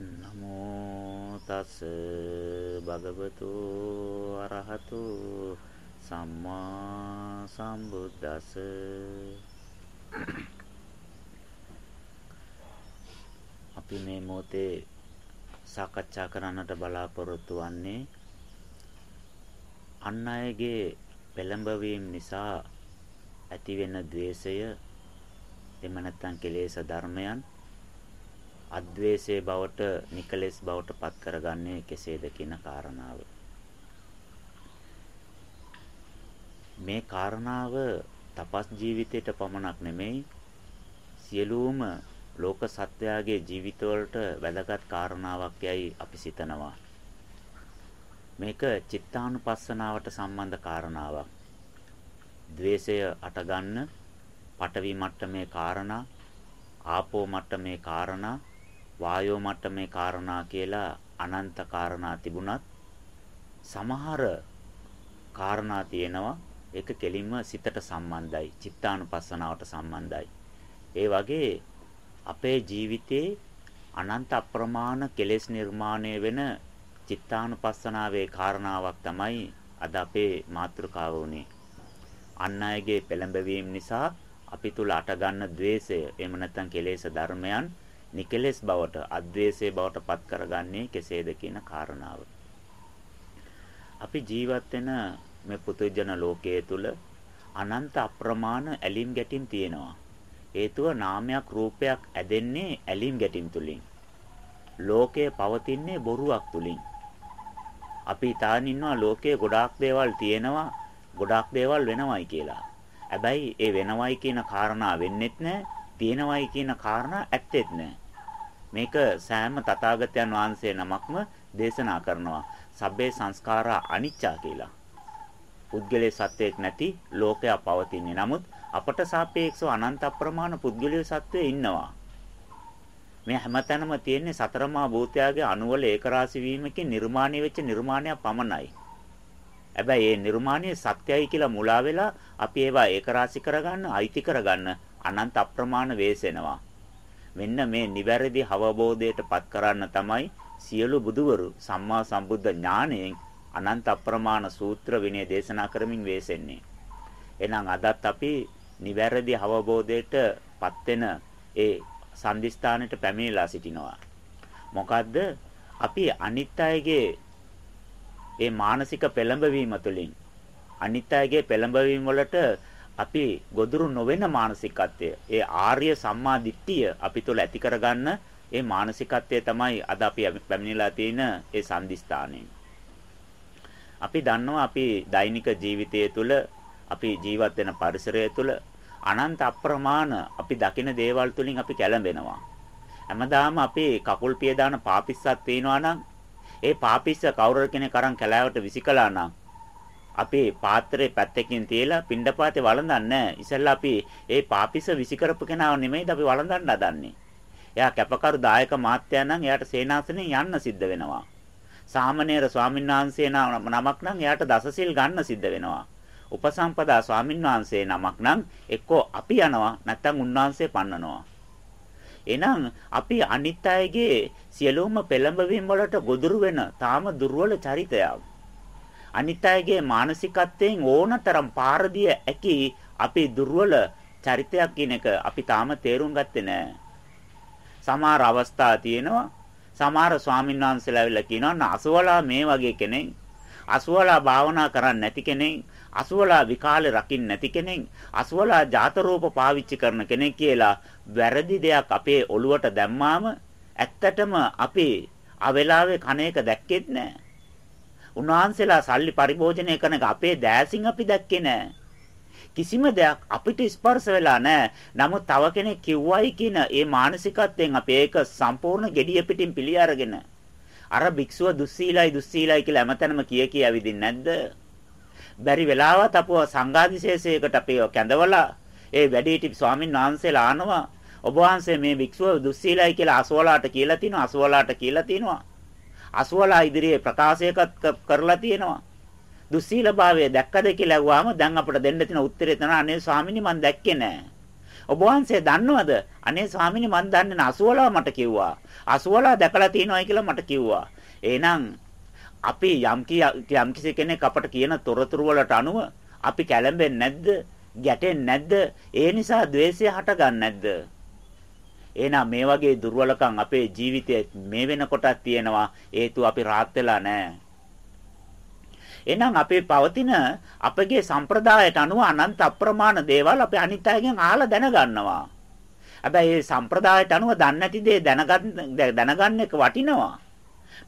නමෝ තස් භගවතු අරහතු සම්මා සම්බුද්දස්ස. අපි මේ මොහොතේ සාකච්ඡා කරන්නට බලාපොරොත්තු වෙන්නේ අන් අයගේ පෙළඹවීම නිසා ඇතිවෙන द्वේෂය එම නැත්නම් කෙලෙස් ධර්මයන් අද්වේෂයේ බවට නිකලෙස් බවට පත් කරගන්නේ කෙසේද කියන කාරණාව. මේ කාරණාව තපස් ජීවිතයට පමණක් නෙමෙයි සියලුම ලෝක සත්වයාගේ ජීවිතවලට වැදගත් කාරණාවක් යයි අපි සිතනවා. මේක චිත්තානුපස්සනාවට සම්බන්ධ කාරණාවක්. ද්වේෂය අටගන්න පටවි මට්ටමේ කාරණා ආපෝ මට්ටමේ කාරණා වායෝ මට්ටමේ කාරණා කියලා අනන්ත කාරණා තිබුණත් සමහර කාරණා තියෙනවා. ඒක කෙලින්ම සිතට සම්බන්ධයි චිත්තානුපස්සනාවට සම්බන්ධයි. ඒ වගේ අපේ ජීවිතේ අනන්ත අප්‍රමාණ කෙලෙස් නිර්මාණය වෙන චිත්තානුපස්සනාවේ කාරණාවක් තමයි අද අපේ මාතෘකාව උනේ අන් අයගේ පෙළඹවීම නිසා අපි තුල අටගන්න द्वේෂය එහෙම නැත්නම් කෙලෙස් ධර්මයන් නිකලෙස් බවට අද්වේෂයේ බවට පත් කරගන්නේ කෙසේද කියන කාරණාව. අපි ජීවත් වෙන මේ පුදුජන ලෝකයේ තුල අනන්ත අප්‍රමාණ ඇලීම් ගැටීම් තියෙනවා. හේතුව නාමයක් රූපයක් ඇදෙන්නේ ඇලීම් ගැටීම් තුලින්. ලෝකය පවතින්නේ බොරුවක් තුලින්. අපි තාන ඉන්නවා ලෝකයේ ගොඩාක් දේවල් තියෙනවා ගොඩාක් දේවල් වෙනවයි කියලා. හැබැයි ඒ වෙනවයි කියන කාරණා වෙන්නෙත් නැහැ තියෙනවයි කියන කාරණා ඇත්තෙත් නැහැ. මේක සෑම තථාගතයන් වහන්සේ නමක්ම දේශනා කරනවා. සබ්බේ සංස්කාරා අනිච්චා කියලා. පුද්ගලයේ සත්‍යයක් නැති ලෝකයක් පවතින්නේ. නමුත් අපට සාපේක්ෂව අනන්ත අප්‍රමාණ පුද්ගලයේ සත්‍යය ඉන්නවා. මේ හැමතැනම තියෙන්නේ සතරමා භූතයාගේ අණුවල ඒකරාශි වීමකින් නිර්මාණය වෙච්ච නිර්මාණයක් පමණයි. හැබැයි මේ නිර්මාණය සත්‍යයි කියලා මුලා වෙලා අපි ඒවා ඒකරාශි කරගන්න, අයිති කරගන්න අනන්ත අප්‍රමාණ වේසෙනවා. මෙන්න මේ නිවැරදි අවබෝධයට පත් කරන්න තමයි සියලු බුදුවරු සම්මා සම්බුද්ධ ඥාණයෙන් අනන්ත අප්‍රමාණ සූත්‍ර විනය දේශනා කරමින් වෙසෙන්නේ. එහෙනම් අදත් අපි නිවැරදි අවබෝධයට පත් වෙන ඒ සම්දිස්ථානෙට පැමිණලා සිටිනවා. මොකද්ද? අපි අනිත් අයගේ ඒ මානසික පෙළඹවීම තුළින් අනිත් අයගේ පෙළඹවීම වලට අපි ගොදුරු නොවන මානසිකත්වය ඒ ආර්ය සම්මා දිට්ඨිය අපි තුළ ඇති කරගන්න ඒ මානසිකත්වය තමයි අද අපි පැමිණලා තියෙන ඒ සම්දිස්ථානයේ. අපි දන්නවා අපි දෛනික ජීවිතය තුළ අපි ජීවත් වෙන පරිසරය තුළ අනන්ත අප්‍රමාණ අපි දකින දේවල් තුලින් අපි කැළඹෙනවා. හැමදාම අපි කකුල් පිය දාන පාපිස්සක් තියෙනවා නම් ඒ පාපිස්ස කවුරු කෙනෙක් අරන් කැලෑවට විසිකලා නම් අපි පාත්‍රේ පැත්තකින් තියලා පිණ්ඩපාතේ වළඳන්නේ ඉතින්ලා අපි ඒ පාපිස විසිකරපු කෙනාව නෙමෙයිද අපි වළඳන්න හදන්නේ. එයා කැපකරු දායක මාත්‍යා නම් එයාට සේනාසනෙන් යන්න සිද්ධ වෙනවා. සාමණේර ස්වාමින්වහන්සේ නමක් නම් එයාට දසසිල් ගන්න සිද්ධ වෙනවා. උපසම්පදා ස්වාමින්වහන්සේ නමක් නම් එක්කෝ අපි යනවා නැත්නම් උන්වහන්සේ පන්නනවා. එහෙනම් අපි අනිත් අයගේ සියලුම පෙළඹවීම් වලට ගොදුරු වෙන තාම දුර්වල චරිතයක්. අනිත් අයගේ මානසිකත්වයෙන් ඕනතරම් පාරදිය ඇකි අපි දුර්වල චරිතයක් කියන එක අපි තාම තේරුම් ගත්තේ නැහැ. සමහර අවස්ථා තියෙනවා සමහර ස්වාමීන් වහන්සේලා ඇවිල්ලා කියනවා අසවලා මේ වගේ කෙනෙක් අසවලා භාවනා කරන්නේ නැති කෙනෙක් අසවලා විකාලේ රකින්න නැති කෙනෙක් අසවලා ජාත රූප පාවිච්චි කරන කෙනෙක් කියලා වැරදි දෙයක් අපේ ඔළුවට දැම්මාම ඇත්තටම අපි අවෙලාවේ කණ එක දැක්කෙත් නැහැ උන්වහන්සේලා සල්ලි පරිභෝජනය කරන එක අපේ දෑසින් අපි දැක්කේ නෑ. කිසිම දෙයක් අපිට ස්පර්ශ වෙලා නෑ. නමුත් තව කෙනෙක් කිව්වයි කියන ඒ මානසිකත්වයෙන් අපි ඒක සම්පූර්ණ gediya පිටින් පිළි අරගෙන අර භික්ෂුව දුස්සීලයි දුස්සීලයි කියලා හැමතැනම කිය කිය ඇවිදින්නේ නැද්ද? බැරි වෙලාවත් අපව සංඝාදිශේෂයකට අපි කැඳවලා ඒ වැඩිහිටි ස්වාමින් වහන්සේලා ආනවා ඔබ වහන්සේ මේ භික්ෂුව දුස්සීලයි කියලා අසවලාට කියලා තිනවා අසවලාට කියලා තිනවා අසුවලා ඉදිරියේ ප්‍රකාශයකට කරලා තියෙනවා. දුස්සීලභාවය දැක්කද කියලා ඇහුවාම දැන් අපිට දෙන්න තියෙන උත්තරේ තමයි අනේ ස්වාමිනී මම දැක්කේ නෑ. ඔබ වහන්සේ දන්නවද? අනේ ස්වාමීනි මන් දන්නේ නැහැ. අසුවලා මට කිව්වා. අසුවලා දැකලා තියෙනවායි කියලා මට කිව්වා. එහෙනම් අපි යම් යම් කිසි කෙනෙක් අපට කියන තොරතුරු වලට අනුව අපි කැළඹෙන්නේ නැද්ද? ගැටෙන්නේ නැද්ද? ඒ නිසා द्वේෂය හටගන්නේ නැද්ද? එහෙනම් මේ වගේ දුර්වලකම් අපේ ජීවිතයේ මේ වෙනකොටත් තියෙනවා. හේතුව අපි rahat වෙලා නැහැ. එහෙනම් අපේ පවතින අපගේ සම්ප්‍රදායට අනුව අනන්ත අප්‍රමාණ දේවල් අපි අනිත් අයගෙන් අහලා දැනගන්නවා. හැබැයි මේ සම්ප්‍රදායට අනුව දන්නේ නැති දේ දැනගන්න දැනගන්න එක වටිනවා.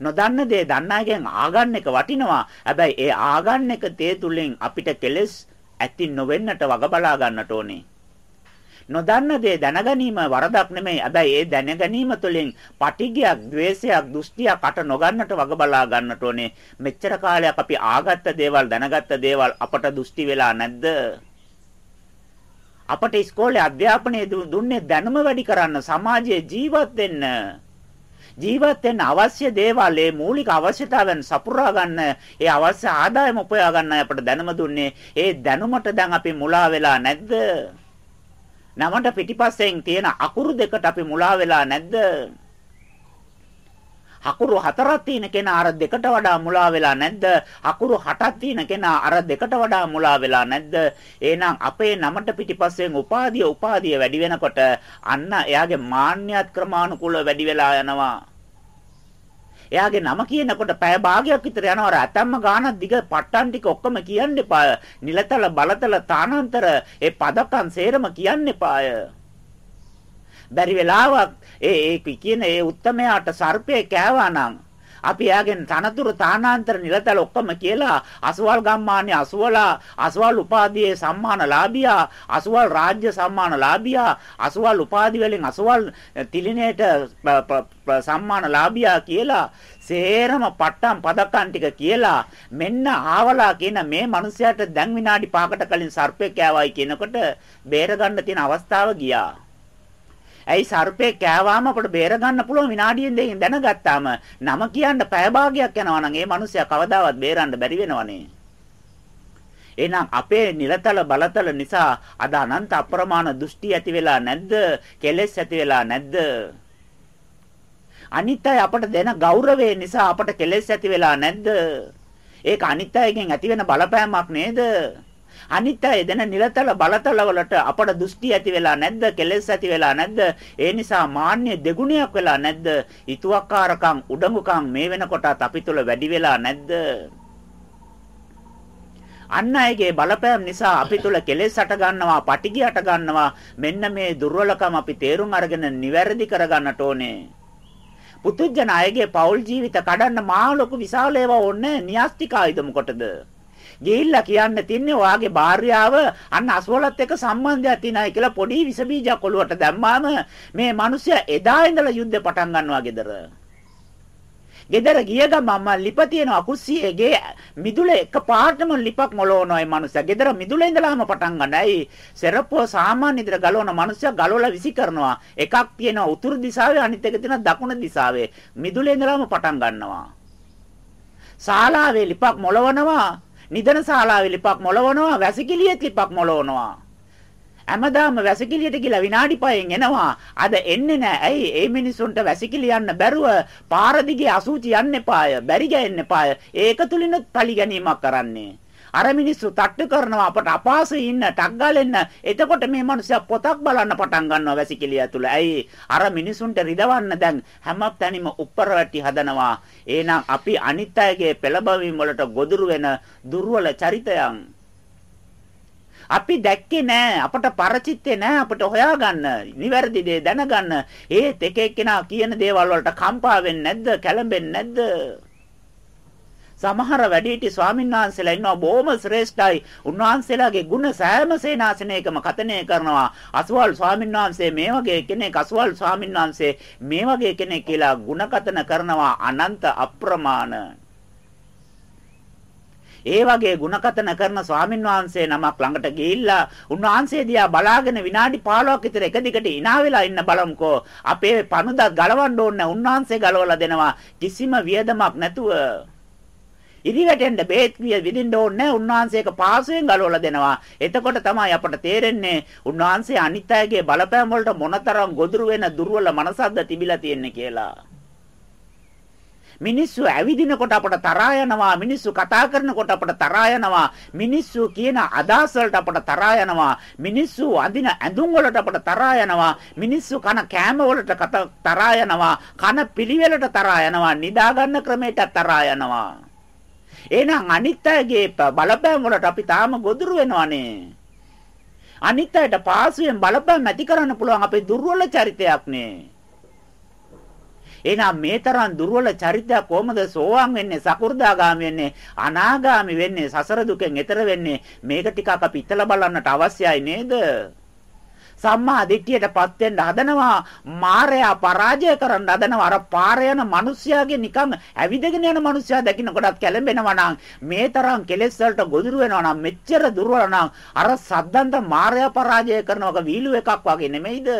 නොදන්න දේ දන්න අයගෙන් ආගන්න එක වටිනවා. හැබැයි ඒ ආගන්න එක තේ තුලින් අපිට කෙලස් ඇති නොවෙන්නට වග බලා ගන්නට ඕනේ. නොදන්න දේ දැනගැනීම වරදක් නෙමෙයි. හැබැයි ඒ දැනගැනීම තුළින් පටිගයක්, द्वේෂයක්, දෘෂ්ටියක් අට නොගන්නට වග බලා ගන්නට ඕනේ. මෙච්චර කාලයක් අපි ආගත්ත දේවල්, දැනගත්ත දේවල් අපට දෘෂ්ටි වෙලා නැද්ද? අපට ඉස්කෝලේ අධ්‍යාපනය දුන්නේ දැනුම වැඩි කරන්න, සමාජයේ ජීවත් වෙන්න. ජීවත් වෙන්න අවශ්‍ය දේවල් ඒ මූලික අවශ්‍යතාවයන් සපුරා ගන්න ඒ අවශ්‍ය ආදායම උපයා ගන්න අපට දැනුම දුන්නේ ඒ දැනුමට දැන් අපි මුලා වෙලා නැද්ද නමට පිටිපස්සෙන් තියෙන අකුරු දෙකට අපි මුලා වෙලා නැද්ද? අකුරු හතරක් තියෙන කෙනා අර දෙකට වඩා මුලා වෙලා නැද්ද? අකුරු හටක් තියෙන කෙනා අර දෙකට වඩා මුලා වෙලා නැද්ද? එහෙනම් අපේ නමට පිටිපස්සෙන් උපාධිය උපාධිය වැඩි වෙනකොට අන්න එයාගේ මාන්නයත් ක්‍රමානුකූලව වැඩි වෙලා යනවා. එයාගේ නම කියනකොට පැය භාගයක් විතර යනවා අර ඇතම්ම ගානක් දිග පට්ටන් ටික ඔක්කොම කියන්න එපා. නිලතල බලතල තානාන්තර ඒ පදකම් සේරම කියන්න එපාය. බැරි වෙලාවක් ඒ ඒ කියන ඒ උත්තමයාට සර්පේ කෑවා නම් අපි යාගෙන් තනතුරු තානාන්තර නිලතල ඔක්කොම කියලා අසවල් ගම්මානේ අසවලා අසවල් උපාධියේ සම්මානලාභියා අසවල් රාජ්‍ය සම්මානලාභියා අසවල් උපාධි වලින් අසවල් තිලිනේට සම්මානලාභියා කියලා සේරම පට්ටම් පදකම් ටික කියලා මෙන්න ආවලා කියන මේ මිනිසයාට දැන් විනාඩි 5කට කලින් සර්පෙක් කෑවයි කියනකොට බේර ගන්න තියෙන අවස්ථාව ගියා. ඇයි සර්පේ කෑවාම අපට බේර ගන්න පුළුවන් විනාඩියෙන් දෙකකින් දැනගත්තාම නම කියන්න පැය භාගයක් යනවා නම් ඒ මිනිස්සයා කවදාවත් බේරන්න බැරි වෙනවනේ. එහෙනම් අපේ නිලතල බලතල නිසා අද අනන්ත අප්‍රමාණ දෘෂ්ටි ඇති වෙලා නැද්ද? කෙලෙස් ඇති වෙලා නැද්ද? අනිත් අය අපට දෙන ගෞරවය නිසා අපට කෙලෙස් ඇති වෙලා නැද්ද? ඒක අනිත් අයගෙන් ඇති වෙන බලපෑමක් නේද? අනිත් අය දෙන නිලතල බලතල වලට අපට දෘෂ්ටි ඇති වෙලා නැද්ද? කෙලෙස් ඇති වෙලා නැද්ද? ඒ නිසා මාන්නය දෙගුණයක් වෙලා නැද්ද? ඊතුවක්කාරකම් උඩඟුකම් මේ වෙනකොටත් අපි තුල වැඩි වෙලා නැද්ද? අන්න අයගේ බලපෑම් නිසා අපි තුල කෙලෙස් අට ගන්නවා, පටිගි අට ගන්නවා. මෙන්න මේ දුර්වලකම් අපි තේරුම් අරගෙන නිවැරදි කරගන්නට ඕනේ. පුතුජන අයගේ පෞල් ජීවිත කඩන්න මා ලොකු විශාල ඒවා ඕනේ න්‍යාස්තික ආයුධ මොකටද? ගිහිල්ලා කියන්න තින්නේ ඔයාගේ භාර්යාව අන්න අසවලත් එක්ක සම්බන්ධයක් තියෙනයි කියලා පොඩි විස බීජයක් ඔලුවට දැම්මාම මේ මිනිස්සයා එදා ඉඳලා යුද්ධ පටන් ගන්නවා ගෙදර. ගෙදර ගිය ගමන් ලිප තියෙනවා කුස්සියේගේ මිදුල එක පාටම ලිපක් මොලවනවා මේ මනුස්සයා. ගෙදර මිදුල ඉඳලාම පටන් ගන්න. ඇයි? සෙරප්පුව සාමාන්‍ය විදිහට ගලවන මනුස්සයා ගලවලා විසි කරනවා. එකක් තියෙනවා උතුරු දිශාවේ අනිත් එක තියෙනවා දකුණු දිශාවේ. මිදුලේ ඉඳලාම පටන් ගන්නවා. ශාලාවේ ලිපක් මොලවනවා. නිදන ශාලාවේ ලිපක් මොලවනවා වැසිකිළියෙත් ලිපක් මොලවනවා හැමදාම වැසිකිළියට ගිහලා විනාඩි 5න් එනවා. අද එන්නේ නැහැ ඇයි? ඒ මිනිසුන්ට වැසිකිළි යන්න බැරුව පාර දිගේ අසූචි යන්න එපාය බැරි ගෑන්න එපාය. ඒක තුලිනුත් පලි ගැනීමක් කරන්නේ. අර මිනිස්සු තට්ටු කරනවා අපට අපාසෙ ඉන්න ටක් ගාලෙන්න. එතකොට මේ මිනිස්සයා පොතක් බලන්න පටන් ගන්නවා වැසිකිළිය ඇතුළ. ඇයි? අර මිනිසුන්ට රිදවන්න දැන් හැම තැනින්ම උප්පරවැටි හදනවා. එහෙනම් අපි අනිත් අයගේ පෙළබවීම් වලට ගොදුරු වෙන දුර්වල චරිතයන් අපි දැක්කේ නෑ අපට පරචිත්තේ නෑ අපට හොයාගන්න නිවැරදි දේ දැනගන්න ඒත් එක එක්කෙනා කියන දේවල් වලට කම්පා වෙන්නේ නැද්ද කැළඹෙන්නේ නැද්ද සමහර වැඩිහිටි ස්වාමින්වහන්සේලා ඉන්නවා බොහොම ශ්‍රේෂ්ඨයි. උන්වහන්සේලාගේ ಗುಣ සෑම සේනාසනයකම කතනය කරනවා. අසවල් ස්වාමින්වහන්සේ මේ වගේ කෙනෙක් අසවල් ස්වාමින්වහන්සේ මේ වගේ කෙනෙක් කියලා ಗುಣකතන කරනවා අනන්ත අප්‍රමාණ. ඒ වගේ ಗುಣකතන කරන ස්වාමින්වහන්සේ නමක් ළඟට ගිහිල්ලා උන්වහන්සේ දිහා බලාගෙන විනාඩි 15ක් විතර එක දිගට ඉනා වෙලා ඉන්න බලමුකෝ අපේ පණුදත් ගලවන්න ඕන උන්වහන්සේ ගලවලා දෙනවා කිසිම වියදමක් නැතුව ඉරි වැටෙන්න බේත් විදින්න ඕනේ උන්වහන්සේක පාසයෙන් ගලවලා දෙනවා. එතකොට තමයි අපට තේරෙන්නේ උන්වහන්සේ අනිත් අයගේ බලපෑම් වලට මොනතරම් ගොදුරු වෙන දුර්වල මනසක්ද තිබිලා තියෙන්නේ කියලා. මිනිස්සු ඇවිදිනකොට අපට තරහා යනවා. මිනිස්සු කතා කරනකොට අපට තරහා යනවා. මිනිස්සු කියන අදහස් වලට අපට තරහා යනවා. මිනිස්සු අඳින ඇඳුම් වලට අපට තරහා යනවා. මිනිස්සු කන කෑම වලට තරහා යනවා. කන පිළිවෙලට තරහා යනවා. නිදා ගන්න ක්‍රමයට තරහා යනවා. එහෙනම් අනිත් අයගේ බලපෑම් වලට අපි තාම ගොදුරු වෙනවනේ. අනිත් අයට පාසුවෙන් බලපෑම් ඇති කරන්න පුළුවන් අපේ දුර්වල චරිතයක් නේ එහෙනම් මේ තරම් දුර්වල චරිතයක් කොහොමද සෝවාන් වෙන්නේ සකු르දාගාමි වෙන්නේ අනාගාමි වෙන්නේ සසර දුකෙන් එතර වෙන්නේ? මේක ටිකක් අපි ඉතලා බලන්නට අවශ්‍යයි නේද? සම්මා දිට්ඨියටපත් වෙන්න හදනවා. මායя පරාජය කරන්න හදනවා. අර පාර යන මිනිස්යාගේ නිකන් ඇවිදගෙන යන මිනිස්යා දකින්න කොටත් කැළඹෙනවා නම් මේ තරම් කෙලෙස් වලට ගොදුරු වෙනවා නම් මෙච්චර දුර්වල නම් අර සද්දන්ත මායя පරාජය කරනවක වීලු එකක් වගේ නෙමෙයිද?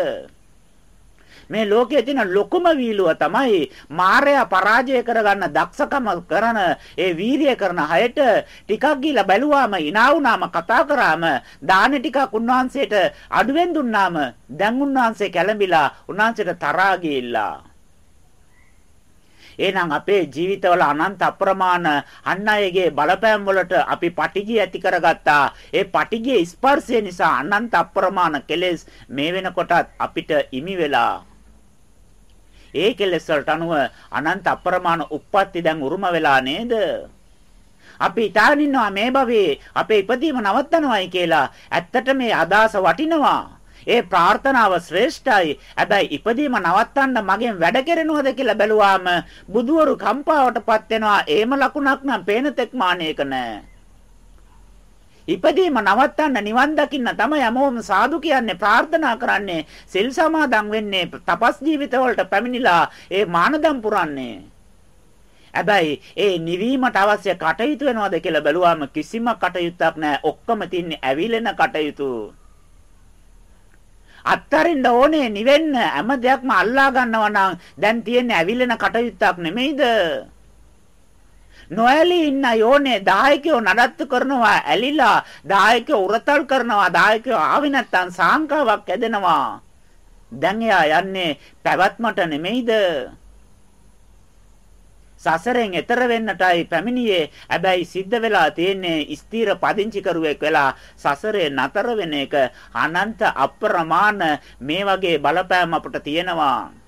මේ ලෝකයේ තියෙන ලොකුම වීලුව තමයි මායя පරාජය කරගන්න දක්ෂකම කරන ඒ වීරිය කරන හයට ටිකක් ගිහිලා බැලුවාම ඉනා වුණාම කතා කරාම දාන ටිකක් උන්වහන්සේට අඩුවෙන් දුන්නාම දැන් උන්වහන්සේ කැළඹිලා උන්වහන්සේට තරහා ගිහිල්ලා එහෙනම් අපේ ජීවිතවල අනන්ත අප්‍රමාණ අන් අයගේ බලපෑම් වලට අපි පටිගිය ඇති කරගත්තා. ඒ පටිගිය ස්පර්ශය නිසා අනන්ත අප්‍රමාණ කෙලෙස් මේ වෙනකොටත් අපිට ඉමි වෙලා ඒ කෙලෙස් වලට අනුව අනන්ත අප්‍රමාණ උප්පත්ති දැන් උරුම වෙලා නේද? අපි ඉතාලි ඉන්නවා මේ භවයේ අපේ ඉපදීම නවත්තනවායි කියලා. ඇත්තට මේ අදාස වටිනවා. ඒ ප්‍රාර්ථනාව ශ්‍රේෂ්ඨයි. හැබැයි ඉපදීම නවත්තන්න මගෙන් වැඩ කෙරෙනවද කියලා බැලුවාම බුදුවරු කම්පාවටපත් වෙනවා. ඒම ලකුණක් නම් පේන තෙක් මානයක නැහැ. ඉපදීම නවත්තන්න නිවන් දකින්න තමයි හැමෝම සාදු කියන්නේ ප්‍රාර්ථනා කරන්නේ. සිල් සමාදන් වෙන්නේ තපස් ජීවිතවලට පැමිණිලා ඒ මානදම් පුරන්නේ. හැබැයි ඒ නිවීමට අවශ්‍ය කටයුතු වෙනවද කියලා බැලුවාම කිසිම කටයුත්තක් නැහැ. ඔක්කොම තින්නේ ඇවිලෙන කටයුතු. අත්තරින්න ඕනේ නිවෙන්න. හැම දෙයක්ම අල්ලා ගන්නවා නම් දැන් තියෙන්නේ ඇවිලෙන කටයුත්තක් නෙමෙයිද? නොඇලී ඉන්න යෝනේ දායකයෝ නඩත්තු කරනවා ඇලිලා දායකයෝ උරතල් කරනවා දායකයෝ ආවේ නැත්තම් සාංකාවක් ඇදෙනවා. දැන් එයා යන්නේ පැවැත්මට නෙමෙයිද? සසරෙන් එතර වෙන්නටයි පැමිණියේ. හැබැයි සිද්ධ වෙලා තියෙන්නේ ස්ථීර පදිංචි කරුවෙක් වෙලා සසරේ නතර වෙන එක අනන්ත අප්‍රමාණ මේ වගේ බලපෑම් අපට තියෙනවා.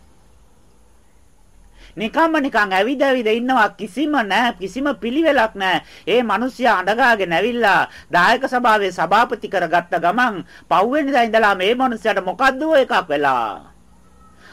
නිකම්ම නිකන් ඇවිද ඇවිද ඉන්නවා කිසිම නැහැ කිසිම පිළිවෙලක් නැහැ. ඒ මිනිස්සයා අඬගාගෙන ඇවිල්ලා දායක සභාවේ සභාපති කරගත්ත ගමන් පව්වෙනිදා ඉඳලා මේ මිනිස්සයාට මොකද්ද එකක් වෙලා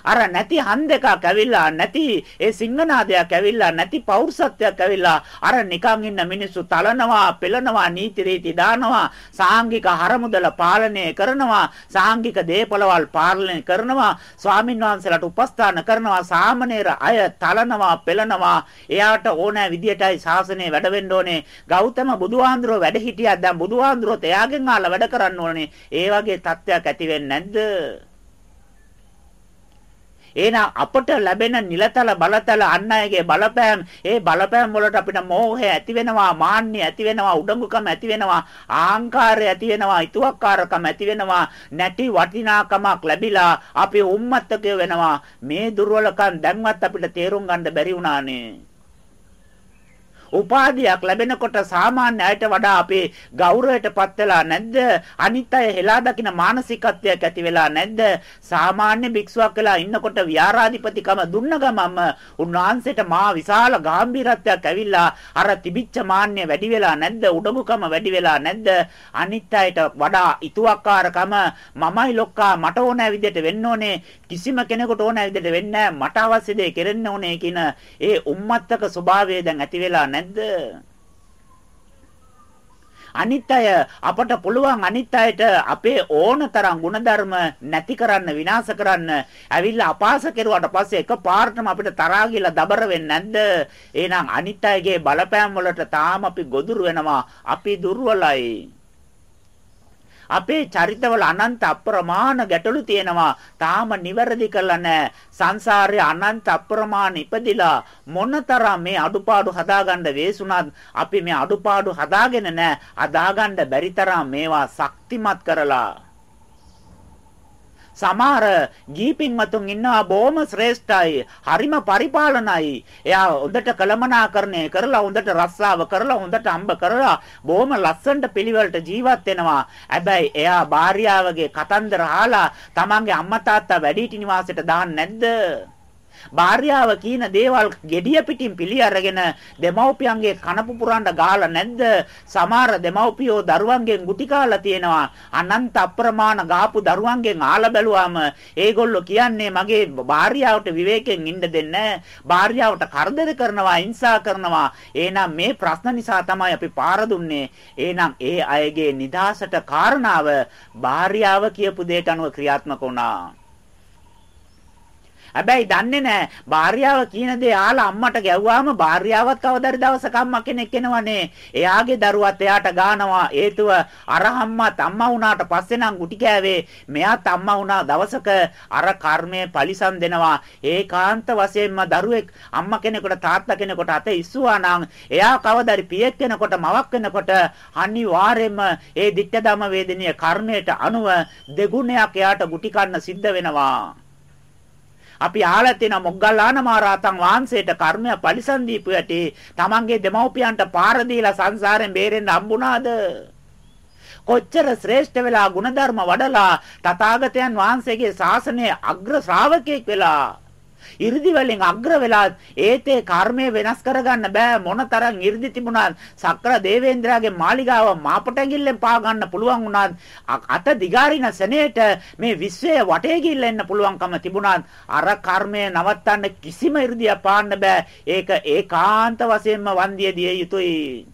අර නැති හන්ද එකක් ඇවිල්ලා නැති ඒ සිංහනාදයක් ඇවිල්ලා නැති පෞරුෂත්වයක් ඇවිල්ලා අර නිකන් ඉන්න මිනිස්සු තලනවා පෙළනවා නීති රීති දානවා සාංගික හරමුදල පාලනය කරනවා සාංගික දේපලවල් පාලනය කරනවා ස්වාමින් වහන්සේලාට උපස්ථාන කරනවා සාමණේර අය තලනවා පෙළනවා. එයාට ඕනෑ විදියටයි ශාසනය වැඩ වෙන්න ඕනේ. ගෞතම බුදුහාඳුරෝ වැඩ හිටියා දැන් බුදුහාඳුරෝත් එයාගෙන් ආලා වැඩ කරන්න ඕනේ. ඒ වගේ තත්ත්වයක් ඇති වෙන්නේ නැද්ද? එහෙනම් අපට ලැබෙන නිලතල බලතල අන් අයගේ බලපෑම් ඒ බලපෑම් වලට අපිට මෝහය ඇති වෙනවා මාන්නය ඇති වෙනවා උඩඟුකම ඇති වෙනවා ආහංකාරය ඇති වෙනවා ඊතුවක්කාරකම ඇති වෙනවා නැටි වටිනාකමක් ලැබිලා අපි උම්මත්තකය වෙනවා. මේ දුර්වලකම් දැන්වත් අපිට තේරුම් ගන්න බැරි වුණානේ. උපාධියක් ලැබෙනකොට සාමාන්‍ය අයට වඩා අපේ ගෞරවයටපත් වෙලා නැද්ද? අනිත් අය හෙලා දකින මානසිකත්වයක් ඇති වෙලා නැද්ද? සාමාන්‍ය භික්ෂුවක් වෙලා ඉන්නකොට විහාරාධිපතිකම දුන්න ගමම උන්වහන්සේට මා විශාල ගැඹීරත්වයක් ඇවිල්ලා අර තිබිච්ච මාන්නය වැඩි වෙලා නැද්ද? උඩඟුකම වැඩි වෙලා නැද්ද? අනිත් අයට වඩා ඊතුවක්කාරකම මමයි ලොක්කා මට ඕන විදිහට වෙන්න ඕනේ කිසිම කෙනෙකුට ඕන විදිහට වෙන්නේ මට අවශ්‍ය දේ කෙරෙන්න ඕනේ කියන ඒ උම්මත්තක ස්වභාවය දැන් ඇති වෙලා නැද්ද? අනිත් අය අපට පුළුවන් අනිත් අයට අපේ ඕනතරම් ಗುಣධර්ම නැති කරන්න විනාශ කරන්න ඇවිල්ලා අපාස කෙරුවාට පස්සේ එකපාරටම අපිට තරහා ගිහලා දබර වෙන්නේ නැද්ද? එහෙනම් අනිත් අයගේ බලපෑම් වලට තාම අපි ගොදුරු වෙනවා. අපි දුර්වලයි. අපේ චරිතවල අනන්ත අප්‍රමාණ ගැටලු තියෙනවා. තාම නිවැරදි කරලා නැහැ. සංසාරයේ අනන්ත අප්‍රමාණ ඉපදිලා මොනතරම් මේ අඩුපාඩු හදාගන්න වේසුණත් අපි මේ අඩුපාඩු හදාගෙන නැහැ. අදාගන්න බැරි තරම් මේවා ශක්තිමත් කරලා සමහර ගීපින්වතුන් ඉන්නවා බොහොම ශ්‍රේෂ්ඨයි. හරිම පරිපාලනයි. එයා හොඳට කළමනාකරණය කරලා හොඳට රස්සාව කරලා හොඳට අම්බ කරලා බොහොම ලස්සනට පිළිවෙලට ජීවත් වෙනවා. හැබැයි එයා භාර්යාවගේ කතන්දර අහලා තමන්ගේ අම්මා තාත්තා වැඩිහිටි නිවාසයට දාන්නේ නැද්ද? භාර්යාව කියන දේවල් gediya පිටින් පිළි අරගෙන දෙමව්පියන්ගේ කන පුපුරන්න ගහලා නැද්ද? සමහර දෙමව්පියෝ දරුවන්ගෙන් ගුටි කාලා තියෙනවා. අනන්ත අප්‍රමාණ ගාපු දරුවන්ගෙන් ආලා බැලුවාම ඒගොල්ලෝ කියන්නේ මගේ භාර්යාවට විවේකයෙන් ඉන්න දෙන්නේ භාර්යාවට කරදර කරනවා, හිංසා කරනවා. එහෙනම් මේ ප්‍රශ්න නිසා තමයි අපි පාර දුන්නේ. එහෙනම් ඒ අයගේ නිදාසට කාරණාව භාර්යාව කියපු දෙයට අනුව ක්‍රියාත්මක වුණා. හැබැයි දන්නේ නැහැ භාර්යාව කියන දේ ආලා අම්මට ගැව්වාම භාර්යාවත් කවදාද දවසක අම්මා කෙනෙක් එනවනේ. එයාගේ දරුවත් එයාට ගානවා. හේතුව අර අම්මත් අම්මා වුණාට පස්සේ නම් ගුටි කෑවේ. මෙයාත් අම්මා වුණා දවසක අර කර්මය පරිසම් දෙනවා. ඒකාන්ත වශයෙන්ම දරුවෙක් අම්මා කෙනෙකුට තාත්තා කෙනෙකුට අත ඉස්සුවා නම් එයා කවදාරි පියෙක් කෙනෙකුට මවක් වෙනකොට අනිවාර්යයෙන්ම ඒ ditta ධම වේදනීය කර්මයට අනුව දෙගුණයක් එයාට ගුටි කන්න සිද්ධ වෙනවා. අපි අහලා තියෙන මොග්ගල්ලාන මහරහතන් වහන්සේට කර්මය පරිසම් දීපු ඇටි තමන්ගේ දෙමව්පියන්ට පාර දීලා සංසාරයෙන් බේරෙන්න හම්බුණාද? කොච්චර ශ්‍රේෂ්ඨ වෙලා ಗುಣධර්ම වඩලා තථාගතයන් වහන්සේගේ ශාසනයේ අග්‍ර ශ්‍රාවකෙක් වෙලා 이르දි වලින් අග්‍ර වෙලා ඒතේ කර්මය වෙනස් කරගන්න බෑ. මොනතරම් 이르දි තිබුණත් සක්‍ර දේවේන්ද්‍රයාගේ මාලිගාව මාපටැඟිල්ලෙන් පා ගන්න පුළුවන් වුණත් අත දිගාරින සෙනෙට මේ විශ්වයේ වටේ ගිල්ලෙන්න පුළුවන්කම තිබුණත් අර කර්මය නවත්තන්න කිසිම 이르දියක් පාන්න බෑ. ඒක ඒකාන්ත වශයෙන්ම වන්දිය දිය යුතුයි.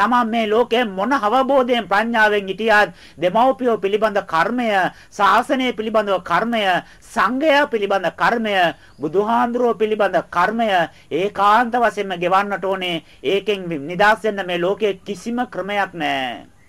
තමන් මේ ලෝකයේ මොන අවබෝධයෙන් ප්‍රඥාවෙන් හිටියත් දෙමව්පියෝ පිළිබඳ කර්මය, ශාසනය පිළිබඳව කර්මය, සංඝය පිළිබඳ කර්මය, බුදුහාඳුරෝ පිළිබඳ කර්මය ඒකාන්ත වශයෙන්ම ගෙවන්නට ඕනේ. ඒකෙන් නිදහස් වෙන්න මේ ලෝකයේ කිසිම ක්‍රමයක් නැහැ.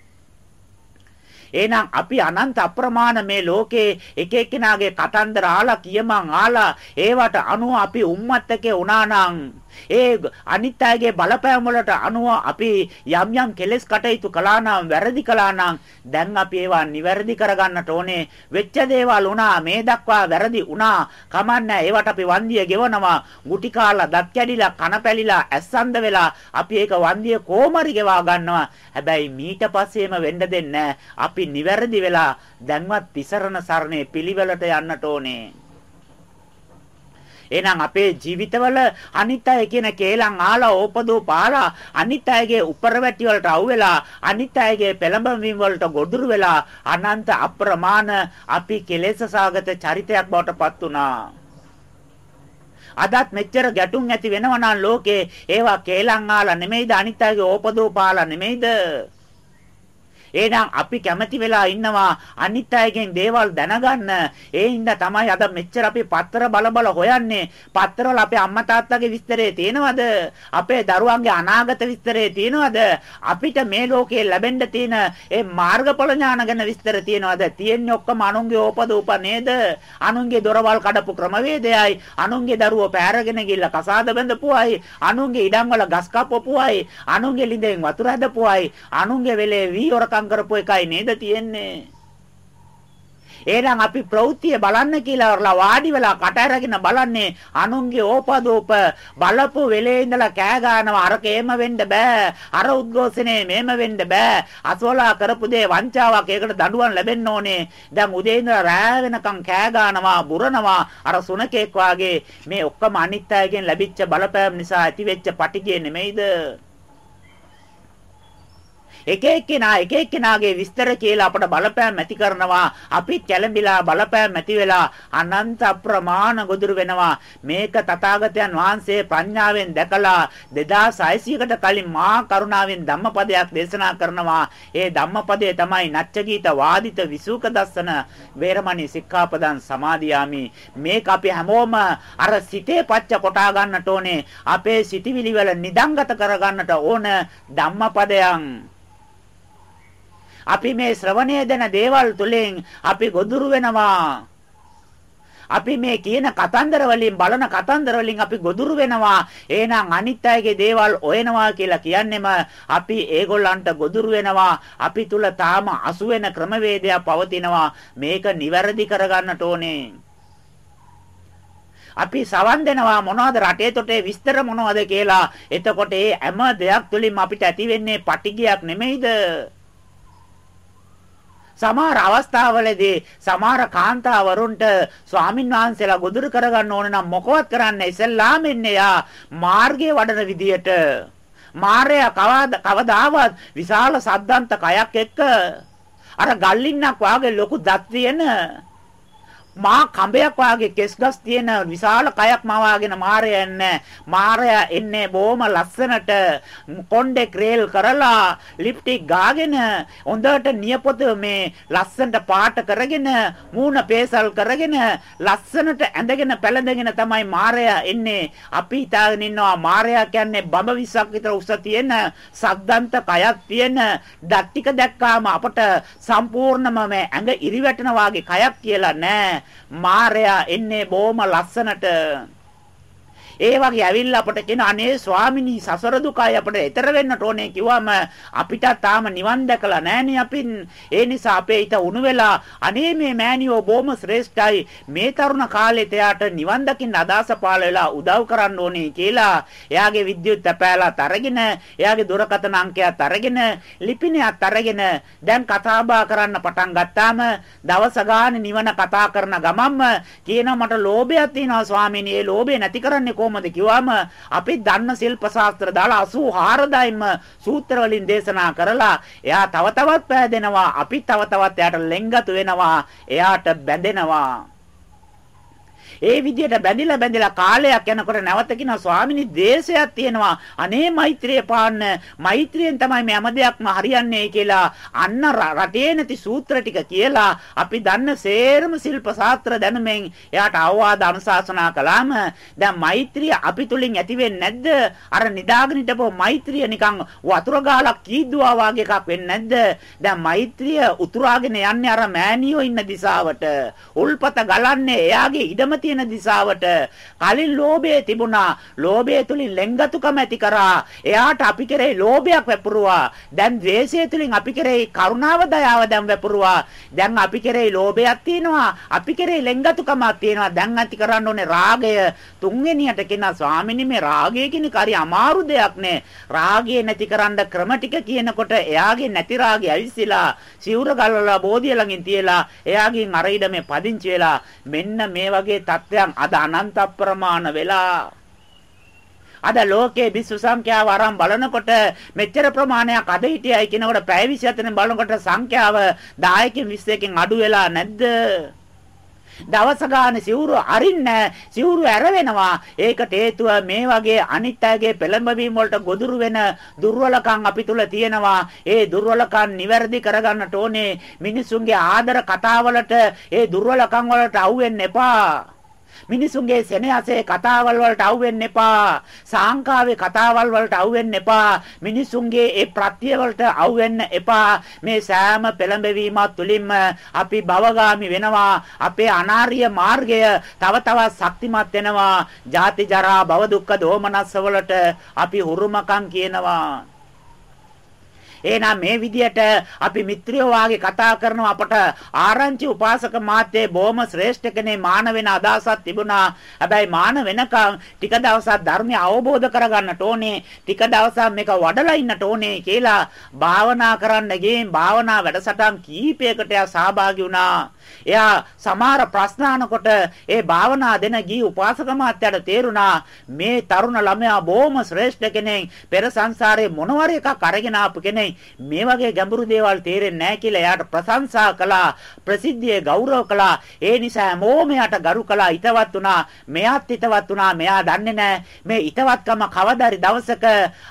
එහෙනම් අපි අනන්ත අප්‍රමාණ මේ ලෝකේ එක එක්කෙනාගේ කතන්දර ආලා කියමන් ආලා ඒවට අනුව අපි උම්මත්තකේ වුණා නම් ඒ අනිත් අයගේ බලපෑම් වලට අනුව අපි යම් යම් කෙලෙස් කටයුතු කළා නම් වැරදි කළා නම් දැන් අපි ඒවා නිවැරදි කරගන්නට ඕනේ. වෙච්ච දේවල් උනා මේ දක්වා වැරදි උනා කමන්නේ ඒවට අපි වන්දිය ගෙවනවා. ගුටි කාලා දත් කැඩිලා කන පැලිලා ඇස්සන්ද වෙලා අපි ඒක වන්දිය කොමරි ගෙවා ගන්නවා. හැබැයි මීට පස්සේම වෙන්න දෙන්නේ අපි නිවැරදි වෙලා දැන්වත් තිසරණ සරණේ පිළිවෙලට යන්නට ඕනේ එහෙනම් අපේ ජීවිතවල අනිත් අය කියන කේලම් ආලා ඕපදෝ පාලා අනිත් අයගේ උපරවැටි වලට අවු වෙලා අනිත් අයගේ පෙළඹවීම් වලට ගොදුරු වෙලා අනන්ත අප්‍රමාණ අපි කෙලෙස සාගත චරිතයක් බවට පත් වුණා. අදත් මෙච්චර ගැටුම් ඇති වෙනවා නම් ලෝකේ ඒවා කේලම් ආලා නෙමෙයිද අනිත් අයගේ ඕපදෝ පාලා නෙමෙයිද එහෙනම් අපි කැමති වෙලා ඉන්නවා අනිත් අයගෙන් දේවල් දැනගන්න. ඒ හින්දා තමයි අද මෙච්චර අපි පත්තර බල බල හොයන්නේ. පත්තරවල අපේ අම්මා තාත්තගේ විස්තරේ තියෙනවද? අපේ දරුවන්ගේ අනාගත විස්තරේ තියෙනවද? අපිට මේ ලෝකේ ලැබෙන්න තියෙන ඒ මාර්ගඵල ඥාන ගැන විස්තර තියෙනවද? තියෙන්නේ ඔක්කොම අනුන්ගේ ඕපදූප නේද? අනුන්ගේ දොරවල් කඩපු ක්‍රමවේදයයි. අනුන්ගේ දරුවෝ පෑරගෙන ගිහිල්ලා කසාද බඳපුවයි. අනුන්ගේ ඉඩම් වල ගස් කපපුවයි. අනුන්ගේ ළිඳෙන් වතුර හැදපුවයි. අනුන්ගේ වෙලේ වී හොරකම් සඳහන් කරපු එකයි නේද තියෙන්නේ. එහෙනම් අපි ප්‍රවෘත්තිය බලන්න කියලා වරලා වාඩි වෙලා කට ඇරගෙන බලන්නේ අනුන්ගේ ඕපදෝප බලපු වෙලේ ඉඳලා කෑ ගන්නවා අරක එහෙම වෙන්න බෑ. අර උද්ඝෝෂණේ මෙහෙම වෙන්න බෑ. අසවලා කරපු දේ වංචාවක් ඒකට දඬුවම් ලැබෙන්න ඕනේ. දැන් උදේ ඉඳලා රෑ වෙනකන් කෑ ගන්නවා බුරනවා. අර සුනකෙක් වාගේ මේ ඔක්කොම අනිත් අයගෙන් ලැබිච්ච බලපෑම් නිසා ඇතිවෙච්ච පටිගය නෙමෙයිද? එක එක්කෙනා එක එක්කෙනාගේ විස්තර කියලා අපට බලපෑම් ඇති කරනවා. අපි කැළඹිලා බලපෑම් ඇති වෙලා අනන්ත අප්‍රමාණ ගොදුරු වෙනවා. මේක තථාගතයන් වහන්සේ ප්‍රඥාවෙන් දැකලා 2600කට කලින් මා කරුණාවෙන් ධම්මපදයක් දේශනා කරනවා. ඒ ධම්මපදයේ තමයි නච්චගීත වාදිත විසුක දස්සන වේරමණී සික්ඛාපදං සමාදියාමි. මේක අපි හැමෝම අර සිතේ පච්ච කොටා ගන්නට ඕනේ. අපේ සිටිවිලි වල නිදංගත කර ගන්නට ඕන ධම්මපදයන්. අපි මේ ශ්‍රවණය දෙන දේවල් තුලින් අපි ගොදුරු වෙනවා. අපි මේ කියන කතන්දර වලින් බලන කතන්දර වලින් අපි ගොදුරු වෙනවා. එහෙනම් අනිත් අයගේ දේවල් ඔයනවා කියලා කියන්නෙම අපි ඒගොල්ලන්ට ගොදුරු වෙනවා. අපි තුල තාම අසු වෙන ක්‍රමවේදයක් පවතිනවා. මේක නිවැරදි කරගන්නට ඕනේ. අපි සවන් දෙනවා මොනවද රටේ තොටේ විස්තර මොනවද කියලා. එතකොට ඒ හැම දෙයක් තුළින්ම අපිට ඇති වෙන්නේ පටිගයක් නෙමෙයිද? සමහර අවස්ථාවලදී සමහර කාන්තාවරුන්ට ස්වාමින් වහන්සේලා ගොදුරු කරගන්න ඕන නම් මොකවත් කරන්න ඉස්සෙල්ලාම එන්නේ යා මාර්ගයේ වඩන විදියට. මාර්යා කවදාවත් විශාල සද්දන්ත කයක් එක්ක අර ගල්ලින්නක් වාගේ ලොකු දත් තියෙන මා කඹයක් වාගේ කෙස්ගස් තියෙන විශාල කයක් මවාගෙන මාරයා එන්නේ මාරයා එන්නේ බොහොම ලස්සනට කොණ්ඩේ ක්‍රේල් කරලා ලිප්ටික් ගාගෙන හොඳට නියපොත මේ ලස්සනට පාට කරගෙන මූණ පේසල් කරගෙන ලස්සනට ඇඳගෙන පැලඳගෙන තමයි මාරයා එන්නේ. අපි හිතාගෙන ඉන්නවා මාරයා කියන්නේ බඹ 20ක් විතර උස තියෙන සද්දන්ත කයක් තියෙන ඩත් ටික දැක්කාම අපට සම්පූර්ණම මේ ඇඟ ඉරිවැටෙන වාගේ කයක් කියලා නෑ. මාරයා එන්නේ බොහොම ලස්සනට ඒ වගේ ඇවිල්ලා අපට කියන අනේ ස්වාමිනී සසර දුකයි අපිට එතර වෙන්නට ඕනේ කිව්වම අපිට තාම නිවන් දැකලා නැහනේ අපින්. ඒ නිසා අපේ හිත උණු වෙලා අනේ මේ මෑණියෝ බොහොම ශ්‍රේෂ්ඨයි. මේ තරුණ කාලේ එයාට නිවන් දකින්න අදහස පාල වෙලා උදව් කරන්න ඕනේ කියලා එයාගේ විද්‍යුත් තැපෑලත් අරගෙන එයාගේ දුරකථන අංකයත් අරගෙන ලිපිනයත් අරගෙන දැන් කතා බහ කරන්න පටන් ගත්තාම දවස ගානේ නිවන කතා කරන ගමන්ම කියනවා මට ලෝභයක් තියෙනවා ස්වාමීනි. ඒ ලෝභය නැති කරන්නේ කොහොමද කිව්වම අපි දන්න ශිල්ප ශාස්ත්‍ර දාලා 84000යිම සූත්‍ර වලින් දේශනා කරලා එයා තව තවත් පෑදෙනවා අපි තව තවත් එයාට ලෙන්ගතු වෙනවා එයාට බැඳෙනවා. ඒ විදිහට බැඳිලා බැඳිලා කාලයක් යනකොට නැවත කියනවා ස්වාමිනී දේශයක් තියෙනවා. අනේ මෛත්‍රිය පාන්න. මෛත්‍රියෙන් තමයි මේ හැම දෙයක්ම හරියන්නේ කියලා අන්න රටේ නැති සූත්‍ර ටික කියලා අපි දන්න සේරම ශිල්ප ශාස්ත්‍ර දැනුමෙන් එයාට අවවාද අනුශාසනා කළාම දැන් මෛත්‍රිය අපි තුලින් ඇති වෙන්නේ නැද්ද? අර නිදාගෙන හිටපො මෛත්‍රිය නිකන් වතුර ගාලා කීදුවා වගේ එකක් වෙන්නේ නැද්ද? දැන් මෛත්‍රිය උතුරාගෙන යන්නේ අර මෑනියෝ ඉන්න දිශාවට. උල්පත ගලන්නේ එයාගේ ඉඩම තියෙන දිශාවට කලින් ලෝභය තිබුණා. ලෝභය තුලින් ලෙන්ගතුකම ඇති කරා. එයාට අපි කෙරෙහි ලෝභයක් වැපරුවා. දැන් ද්වේෂය තුලින් අපි කෙරෙහි කරුණාව දයාව දැන් වැපරුවා. දැන් අපි කෙරෙහි ලෝභයක් තියෙනවා. අපි කෙරෙහි ලෙන්ගතුකමක් තියෙනවා. දැන් ඇති කරන්න ඕනේ රාගය. තුන්වෙනියට කියන ස්වාමිනේ මේ රාගය කියන කරි අමාරු දෙයක් නේ. රාගය නැති කරන්න ක්‍රම ටික කියනකොට එයාගේ නැති රාගය ඇවිස්සලා සිවුර ගලවලා බෝධිය ළඟින් තියලා එයාගෙන් අර ඉඩමේ පදිංචි වෙලා මෙන්න මේ වගේ තත්ත්වයන් අද අනන්ත ප්‍රමාණ වෙලා. අද ලෝකයේ විශ්ව සංඛ්‍යාව අරන් බලනකොට මෙච්චර ප්‍රමාණයක් අද හිටියයි කියනකොට පැය 27 බලනකොට සංඛ්‍යාව 10කින් 20කින් අඩු වෙලා නැද්ද? දවස ගාන සිවුරු අරින්න සිවුරු ඇරවෙනවා. ඒකට හේතුව මේ වගේ අනිත් අයගේ පෙළඹවීම වලට ගොදුරු වෙන දුර්වලකම් අපි තුල තියෙනවා. ඒ දුර්වලකම් නිවැරදි කරගන්නට ඕනේ මිනිසුන්ගේ ආදර කතාවලට ඒ දුර්වලකම් වලට අවු වෙන්න එපා. මිනිසුන්ගේ සෙනෙහසේ කතාවල් වලට අවු වෙන්න එපා. සාංකාවේ කතාවල් වලට අවු වෙන්න එපා. මිනිසුන්ගේ ඒ ප්‍රත්‍ය වලට අවු වෙන්න එපා. මේ සෑම පෙළඹවීමක් තුලින්ම අපි භවගාමි වෙනවා. අපේ අනාර්ය මාර්ගය තව තවත් ශක්තිමත් වෙනවා. ජාති ජරා භව දුක්ඛ දෝමනස්ස වලට අපි හුරුමකම් කියනවා. එහෙනම් මේ විදියට අපි මිත්‍රයෝ වාගේ කතා කරනවා අපට ආරංචි උපාසක මාත්‍යේ බොහොම ශ්‍රේෂ්ඨ කෙනේ මාන වෙන අදහසක් තිබුණා. හැබැයි මාන වෙනකම් ටික දවසක් ධර්මය අවබෝධ කරගන්නට ඕනේ. ටික දවසක් මේක වඩලා ඉන්නට ඕනේ කියලා භාවනා කරන්න ගිහින් භාවනා වැඩසටහන් කීපයකට සහභාගී වුණා. එයා සමහර ප්‍රශ්න අහනකොට ඒ භාවනා දෙන ගී උපාසක මාත්‍යට තේරුණා මේ තරුණ ළමයා බොහොම ශ්‍රේෂ්ඨ කෙනෙක්. පෙර සංසාරේ මොනවාර එකක් අරගෙන ආපු කෙනෙක්. මේ වගේ ගැඹුරු දේවල් තේරෙන්නේ නැහැ කියලා එයාට ප්‍රශංසා කළා ප්‍රසිද්ධියේ ගෞරව කළා. ඒ නිසා හැමෝම එයාට ගරු කළා. හිතවත් වුණා. මෙයාත් හිතවත් වුණා. මෙයා දන්නේ නැහැ. මේ හිතවත්කම කවදාරි දවසක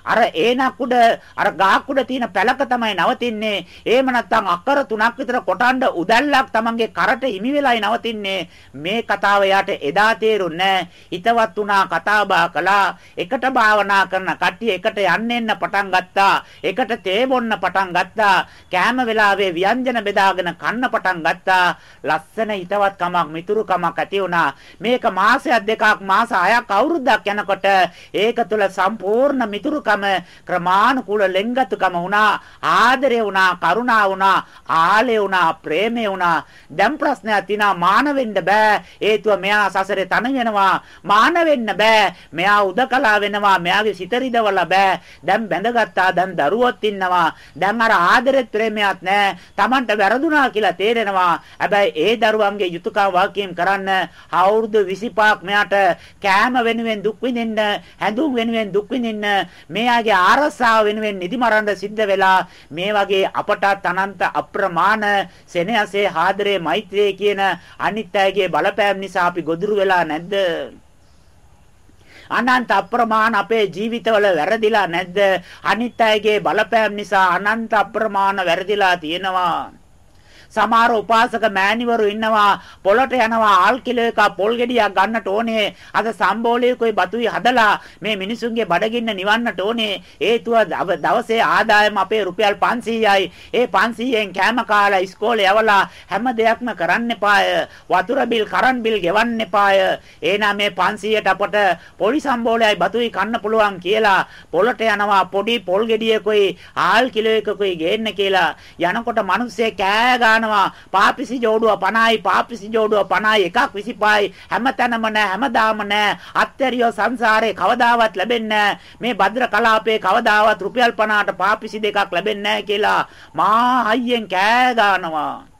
අර ඒනක් උඩ අර ගහක් උඩ තියෙන පැලක තමයි නවතින්නේ. එහෙම නැත්නම් අක්කර තුනක් විතර කොටන්න උදැල්ලක් Tamange කරට හිමි වෙලායි නවතින්නේ. මේ කතාව එයාට එදා තේරුන්නේ හිතවත් වුණා කතා බහ කළා. එකට භාවනා කරන කට්ටිය එකට යන්න එන්න පටන් ගත්තා. එකට තේ බොන්න පටන් ගත්තා. කෑම වෙලාවේ ව්‍යංජන බෙදාගෙන කන්න පටන් ගත්තා. ලස්සන හිතවත්කමක් මිතුරුකමක් ඇති වුණා. මේක මාසයක් දෙකක් මාස 6ක් අවුරුද්දක් යනකොට ඒක තුළ සම්පූර්ණ මිතුරුකම ක්‍රමානුකූල ලෙන්ගතුකම වුණා. ආදරය වුණා, කරුණා වුණා, ආලය වුණා, ප්‍රේමය වුණා. දැන් ප්‍රශ්නයක් තියෙනවා මාන වෙන්න බෑ. හේතුව මෙයා සසරේ තන වෙනවා. මාන වෙන්න බෑ. මෙයා උදකලා වෙනවා. මෙයාගේ සිත රිදවලා බෑ. දැන් බැඳගත්තා. දැන් දරුවොත් ඉන්නවා. දැන් අර ආදරෙත් ප්‍රේමයක් නැහැ. Tamanට වැරදුනා කියලා තේරෙනවා. හැබැයි ඒ දරුවන්ගේ යුතුයකම් වාක්‍යම් කරන්න අවුරුදු 25ක් මෙයාට කෑම වෙනුවෙන් දුක් විඳින්න, හැඳුම් වෙනුවෙන් දුක් විඳින්න, මෙයාගේ ආරස්සාව වෙනුවෙන් නිදි මරන්න සිද්ධ වෙලා මේ වගේ අපට අනන්ත අප්‍රමාණ සෙනෙහසේ ආදරේ මෛත්‍රියේ කියන අනිත් අයගේ බලපෑම් නිසා අපි ගොදුරු වෙලා නැද්ද? අනන්ත අප්‍රමාණ අපේ ජීවිතවල වැරදිලා නැද්ද? අනිත් අයගේ බලපෑම් නිසා අනන්ත අප්‍රමාණ වැරදිලා තියෙනවා. සමහර උපාසක මෑණිවරු ඉන්නවා පොළට යනවා ආල් කිලෝ එකක් පොල් ගෙඩියක් ගන්නට ඕනේ. අද සම්බෝලයකයි බතුයි හදලා මේ මිනිසුන්ගේ බඩගින්න නිවන්නට ඕනේ. හේතුව දවසේ ආදායම අපේ රුපියල් 500යි ඒ 500ෙන් කෑම කාලා ඉස්කෝලේ යවලා හැම දෙයක්ම කරන්න එපාය. වතුර බිල් කරන් බිල් ගෙවන්න එපාය. එහෙනම් මේ 500ට අපට පොලි සම්බෝලයයි බතුයි කන්න පුළුවන් කියලා පොළට යනවා පොඩි පොල් ගෙඩියකයි ආල් කිලෝ එකකයි ගේන්න කියලා. යනකොට මිනිස්සේ කෑ ගන්න ගන්නවා පාපිසි ජෝඩුව 50යි පාපිසි ජෝඩුව 50යි එකක් 25යි හැමතැනම නෑ හැමදාම නෑ. අත්හැරියෝ සංසාරේ කවදාවත් ලැබෙන්නේ මේ භද්‍ර කලාපේ කවදාවත් රුපියල් 50ට පාපිසි දෙකක් ලැබෙන්නේ නෑ කියලා මා හයියෙන් කෑ ගන්නවා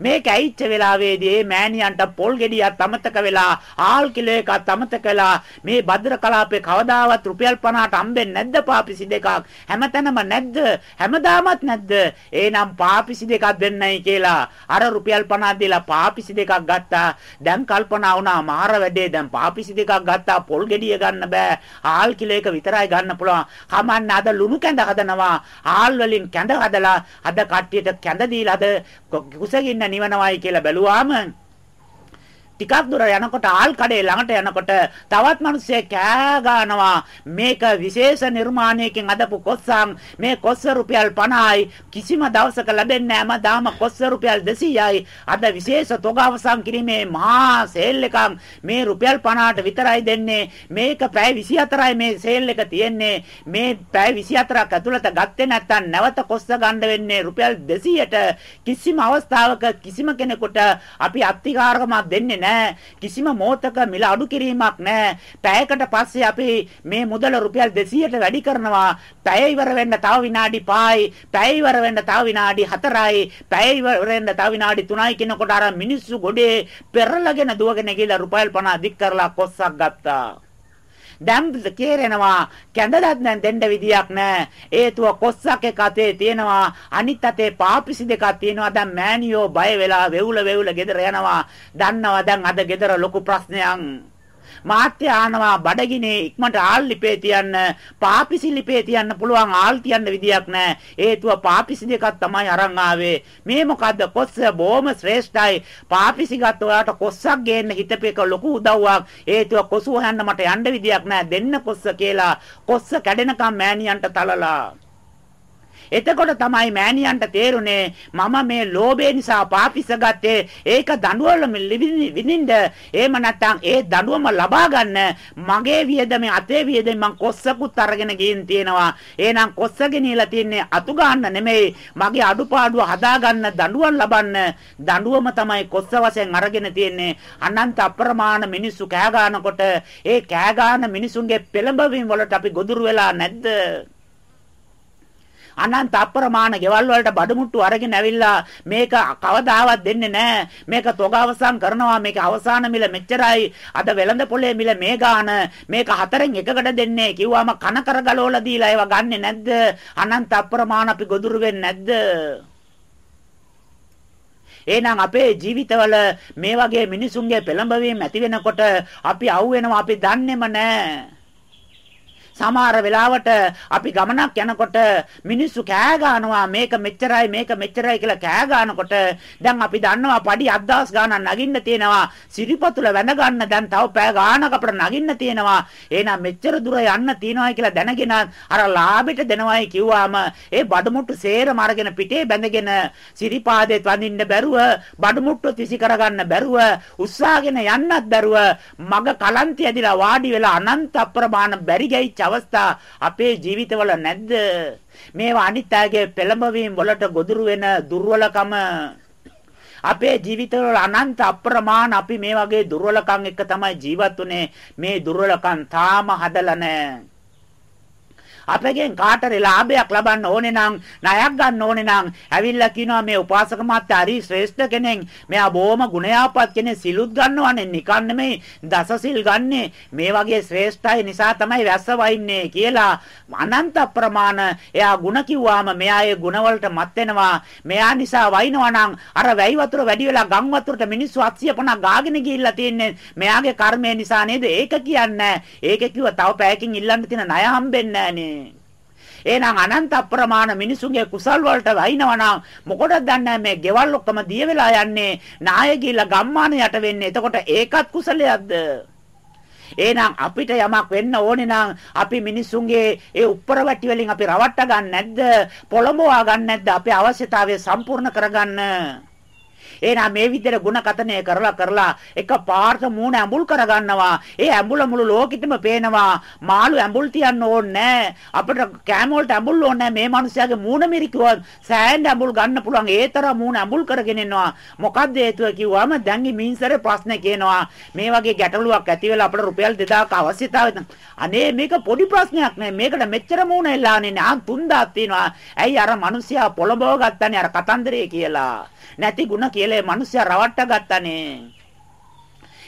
මේක ඇයිච්ච වෙලාවේදී මේ මෑණියන්ට පොල් ගෙඩියක් අමතක වෙලා ආල් කිලෝ එකක් අමතක වෙලා මේ භද්‍ර කලාපේ කවදාවත් රුපියල් 50ට හම්බෙන්නේ නැද්ද පාපිසි දෙකක්? හැමතැනම නැද්ද? හැමදාමත් නැද්ද? එහෙනම් පාපිසි දෙකක් දෙන්නයි කියලා අර රුපියල් 50 දීලා පාපිසි දෙකක් ගත්තා. දැන් කල්පනා වුණා මාර වැඩේ දැන් පාපිසි දෙකක් ගත්තා පොල් ගෙඩිය ගන්න බෑ. ආල් කිලෝ එක විතරයි ගන්න පුළුවන්. කමන්න අද ලුණු කැඳ හදනවා. ආල් වලින් කැඳ හදලා අද කට්ටියට කැඳ දීලා අද කුසගින්න නිවනවයි කියලා බැලුවාම ටිකක් දුර යනකොට ආල් කඩේ ළඟට යනකොට තවත් මිනිස්සෙක් කෑ ගන්නවා මේක විශේෂ නිර්මාණයකින් අදපු කොස්සම් මේ කොස්ස රුපියල් 50යි කිසිම දවසක ලැබෙන්නේ නැහැ. දාම කොස්ස රුපියල් 200යි අද විශේෂ තොග අවසන් කිරීමේ මහා සේල් එකක්. මේ රුපියල් 50ට විතරයි දෙන්නේ. මේක පැය 24යි මේ සේල් එක තියෙන්නේ. මේ පැය 24ක් ඇතුළත ගත්තේ නැත්නම් නැවත කොස්ස ගන්න වෙන්නේ රුපියල් 200ට කිසිම අවස්ථාවක කිසිම කෙනෙකුට අපි අත්තිකාරකමක් දෙන්නේ නැහැ නැහැ. කිසිම මොහතක මිල අඩු කිරීමක් නැහැ. පැයකට පස්සේ අපි මේ මුදල රුපියල් 200ට වැඩි කරනවා. පැය ඉවර වෙන්න තව විනාඩි 5යි. පැය ඉවර වෙන්න තව විනාඩි 4යි. පැය ඉවර වෙන්න තව විනාඩි 3යි කියනකොට අර මිනිස්සු ගොඩේ පෙරලගෙන දුවගෙන ගිහලා රුපියල් 50 දික් කරලා කොස්සක් ගත්තා. දැන් කේරෙනවා. කැඳලත් දැන් දෙන්න විදියක් නැහැ හේතුව කොස්සක් එක අතේ තියෙනවා. අනිත් අතේ පාපිසි දෙකක් තියෙනවා. දැන් මෑනියෝ බය වෙලා වෙවුල වෙවුල ගෙදර යනවා. දන්නවා දැන් අද ගෙදර ලොකු ප්‍රශ්නයක්. මාත්‍ය ආනවා බඩගිනේ ඉක්මනට ආල් ලිපේ තියන්න පාපිසි ලිපේ තියන්න පුළුවන් ආල් තියන්න විදියක් නැහැ හේතුව පාපිසි දෙකක් තමයි අරන් ආවේ. මේ මොකද්ද? කොස්ස බොහොම ශ්‍රේෂ්ඨයි. පාපිසි ගත්ත ඔයාට කොස්සක් ගේන්න හිතපේක ලොකු උදව්වක්. හේතුව කොසු හොයන්න මට යන්න විදියක් නැහැ දෙන්න කොස්ස කියලා. කොස්ස කැඩෙනකම් මෑණියන්ට තලලා. එතකොට තමයි මෑණියන්ට තේරුනේ මම මේ ලෝභය නිසා පාපිස ගත්තේ ඒක දඬුවම විඳින්න. එහෙම නැත්නම් ඒ දඬුවම ලබා ගන්න මගේ වියදමේ අතේ වියදමෙන් මං කොස්සකුත් අරගෙන ගින් තියෙනවා. එහෙනම් කොස්ස ගෙනියලා තින්නේ අතු ගන්න නෙමෙයි. මගේ අඩුපාඩුව හදා ගන්න දඬුවම් ලබන්න. දඬුවම තමයි කොස්ස වශයෙන් අරගෙන තියෙන්නේ. අනන්ත අප්‍රමාණ මිනිස්සු කෑ ගන්නකොට ඒ කෑ ගන්න මිනිසුන්ගේ පෙළඹවීම වලට අපි ගොදුරු වෙලා නැද්ද? අනන්ත අප්‍රමාණ ගෙවල් වලට බඩමුට්ටු අරගෙන ඇවිල්ලා මේක කවදාවත් දෙන්නේ නැහැ. මේක තොග අවසන් කරනවා. මේක අවසාන මිල මෙච්චරයි. අද වෙළඳ පොලේ මිල මේ ගාන. මේක හතරෙන් එකකට දෙන්නේ කිව්වම කන කරගලවලා දීලා ඒවා ගන්නෙ නැද්ද? අනන්ත අප්‍රමාණ අපි ගොදුරු වෙන්නේ නැද්ද? එහෙනම් අපේ ජීවිතවල මේ වගේ මිනිසුන්ගේ පෙළඹවීම ඇති වෙනකොට අපි අහුවෙනවා අපි දන්නේම නැහැ. සමහර වෙලාවට අපි ගමනක් යනකොට මිනිස්සු කෑ ගන්නවා මේක මෙච්චරයි මේක මෙච්චරයි කියලා කෑ ගන්නකොට දැන් අපි දන්නවා පඩි 1000 ගාණක් නගින්න තියෙනවා සිරිපතුල වැඳ ගන්න දැන් තව පෑ ගාණක් අපිට නගින්න තියෙනවා. එහෙනම් මෙච්චර දුර යන්න තියෙනවා කියලා දැනගෙන අර ලාභෙට දෙනවයි කිව්වාම ඒ බඩමුට්ටු සේරම අරගෙන පිටේ බැඳගෙන සිරිපාදේ වඳින්න බැරුව බඩමුට්ටු තිසි කරගන්න බැරුව උස්සාගෙන යන්නත් බැරුව මග කලන්තය ඇදිලා වාඩි වෙලා අනන්ත අප්‍රමාණ බැරි ගියච්ච අවස්ථා අපේ ජීවිතවල නැද්ද? මේවා අනිත් අයගේ පෙළඹවීම් වලට ගොදුරු වෙන දුර්වලකම. අපේ ජීවිතවල අනන්ත අප්‍රමාණ අපි මේ වගේ දුර්වලකම් එක්ක තමයි ජීවත් වුනේ මේ දුර්වලකම් තාම හදලා නැහැ. අපගෙන් කාටරි ලාභයක් ලබන්න ඕනේ නම් ණයක් ගන්න ඕනේ නම් ඇවිල්ලා කියනවා මේ උපාසක මාත්‍ය හරි ශ්‍රේෂ්ඨ කෙනෙක් මෙයා බොහොම ගුණයාපත් කෙනෙක් සිලුත් ගන්නවනේ නිකන් නෙමෙයි දසසිල් ගන්නෙ මේ වගේ ශ්‍රේෂ්ඨයි නිසා තමයි වැස්ස වයින්නේ කියලා අනන්ත ප්‍රමාණ එයා ಗುಣ කිව්වාම මෙයා ඒ ಗುಣ වලට මත් වෙනවා මෙයා නිසා වයින්නවා නම් අර වැයි වතුර වැඩි වෙලා ගම් වතුරට මිනිස්සු 850 ගාගෙන ගිහිල්ලා තින්නේ මෙයාගේ කර්මය නිසා නේද ඒක කියන්නේ ඒක කිව්ව තව පැයකින් ඉල්ලන්න තියෙන ණය හම්බෙන්නේ නැහනේ එහෙනම් අනන්ත අප්‍රමාණ මිනිසුන්ගේ කුසල් වලට වයින්නවා මොකටද දන්නේ? මේ ගෙවල් ඔක්කොම දිය වෙලා යන්නේ නාය ගිහිල්ලා ගම්මාන යට වෙන්නේ. එතකොට ඒකත් කුසලයක්ද? එහෙනම් අපිට යමක් වෙන්න ඕනේ නම් අපි මිනිස්සුන්ගේ ඒ උප්පර වැටි වලින් අපි රවට්ට ගන්න නැද්ද? පොළඹවා ගන්න නැද්ද? අපේ අවශ්‍යතාවය සම්පූර්ණ කරගන්න. එහෙනම් මේ විදිහට ಗುಣ කතනය කරලා කරලා එක පාර්ථ මූණ ඇඹුල් කරගන්නවා. ඒ ඇඹුල මුළු ලෝකෙටම පේනවා. මාළු ඇඹුල් තියන්න ඕනේ අපිට කෑම වලට ඇඹුල් ඕනේ මේ මිනිස්යාගේ මූණ මිරිකුවත් සෑහෙන ඇඹුල් ගන්න පුළුවන්. ඒ තරම් මූණ ඇඹුල් කරගෙන ඉන්නවා. මොකද්ද හේතුව කිව්වම දැන් මින්සරේ ප්‍රශ්නේ කියනවා. මේ වගේ ගැටලුවක් ඇති වෙලා අපිට රුපියල් 2000ක අවශ්‍යතාවය අනේ මේක පොඩි ප්‍රශ්නයක් නේ. මේකට මෙච්චර මූණ එල්ලානේ නේ. ආ 3000ක් තියෙනවා. ඇයි අර මිනිස්සයා පොළඹව ගත්තනේ අර කතන්දරේ කියලා. නැති ಗುಣ කියලා මිනිස්සයා රවට්ට ගත්තානේ.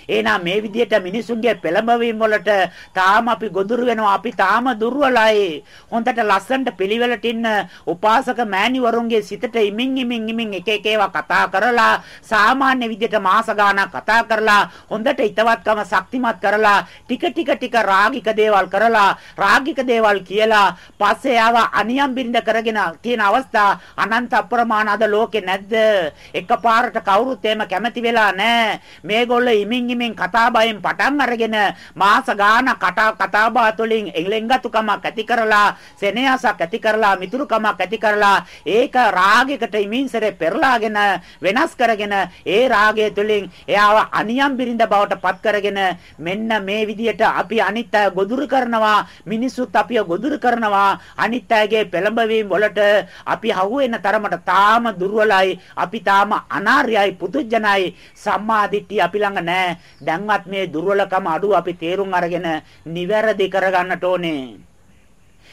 එහෙනම් මේ විදිහට මිනිසුන්ගේ පෙළඹවීම වලට තාම අපි ගොදුරු වෙනවා. අපි තාම දුර්වලයි. හොඳට ලස්සනට පිළිවෙලට ඉන්න උපාසක මෑණිවරුන්ගේ සිතට ඉමින් ඉමින් ඉමින් එක එක ඒවා කතා කරලා සාමාන්‍ය විදිහට මාස ගාණක් කතා කරලා හොඳට ිතවත්කම ශක්තිමත් කරලා ටික ටික ටික රාගික දේවල් කරලා රාගික දේවල් කියලා පස්සේ ආව අනියම් බින්ද කරගෙන තියෙන අවස්ථා අනන්ත අප්‍රමාණ අද ලෝකේ නැද්ද? එකපාරට කවුරුත් එහෙම කැමති වෙලා නැහැ. මේගොල්ලෝ ඉමින් ඉමින් කතා බයෙන් පටන් අරගෙන මාස ගාන කතා කතා බහ තුළින් එලෙංගතුකමක් ඇති කරලා සෙනෙහසක් ඇති කරලා මිතුරුකමක් ඇති කරලා ඒක රාගයකට ඉමින්සරේ පෙරලාගෙන වෙනස් කරගෙන ඒ රාගය තුළින් එයාව අනියම් බිරිඳ බවට පත් කරගෙන මෙන්න මේ විදියට අපි අනිත් අය ගොදුරු කරනවා මිනිස්සුත් අපිව ගොදුරු කරනවා. අනිත් අයගේ පෙළඹවීම් වලට අපි හවු වෙන තරමට තාම දුර්වලයි අපි තාම අනාර්යයි පුදුජනයි. සම්මා දිට්ඨිය අපි ළඟ නැහැ දැන්වත් මේ දුර්වලකම අඩුව අපි තේරුම් අරගෙන නිවැරදි කරගන්නට ඕනේ.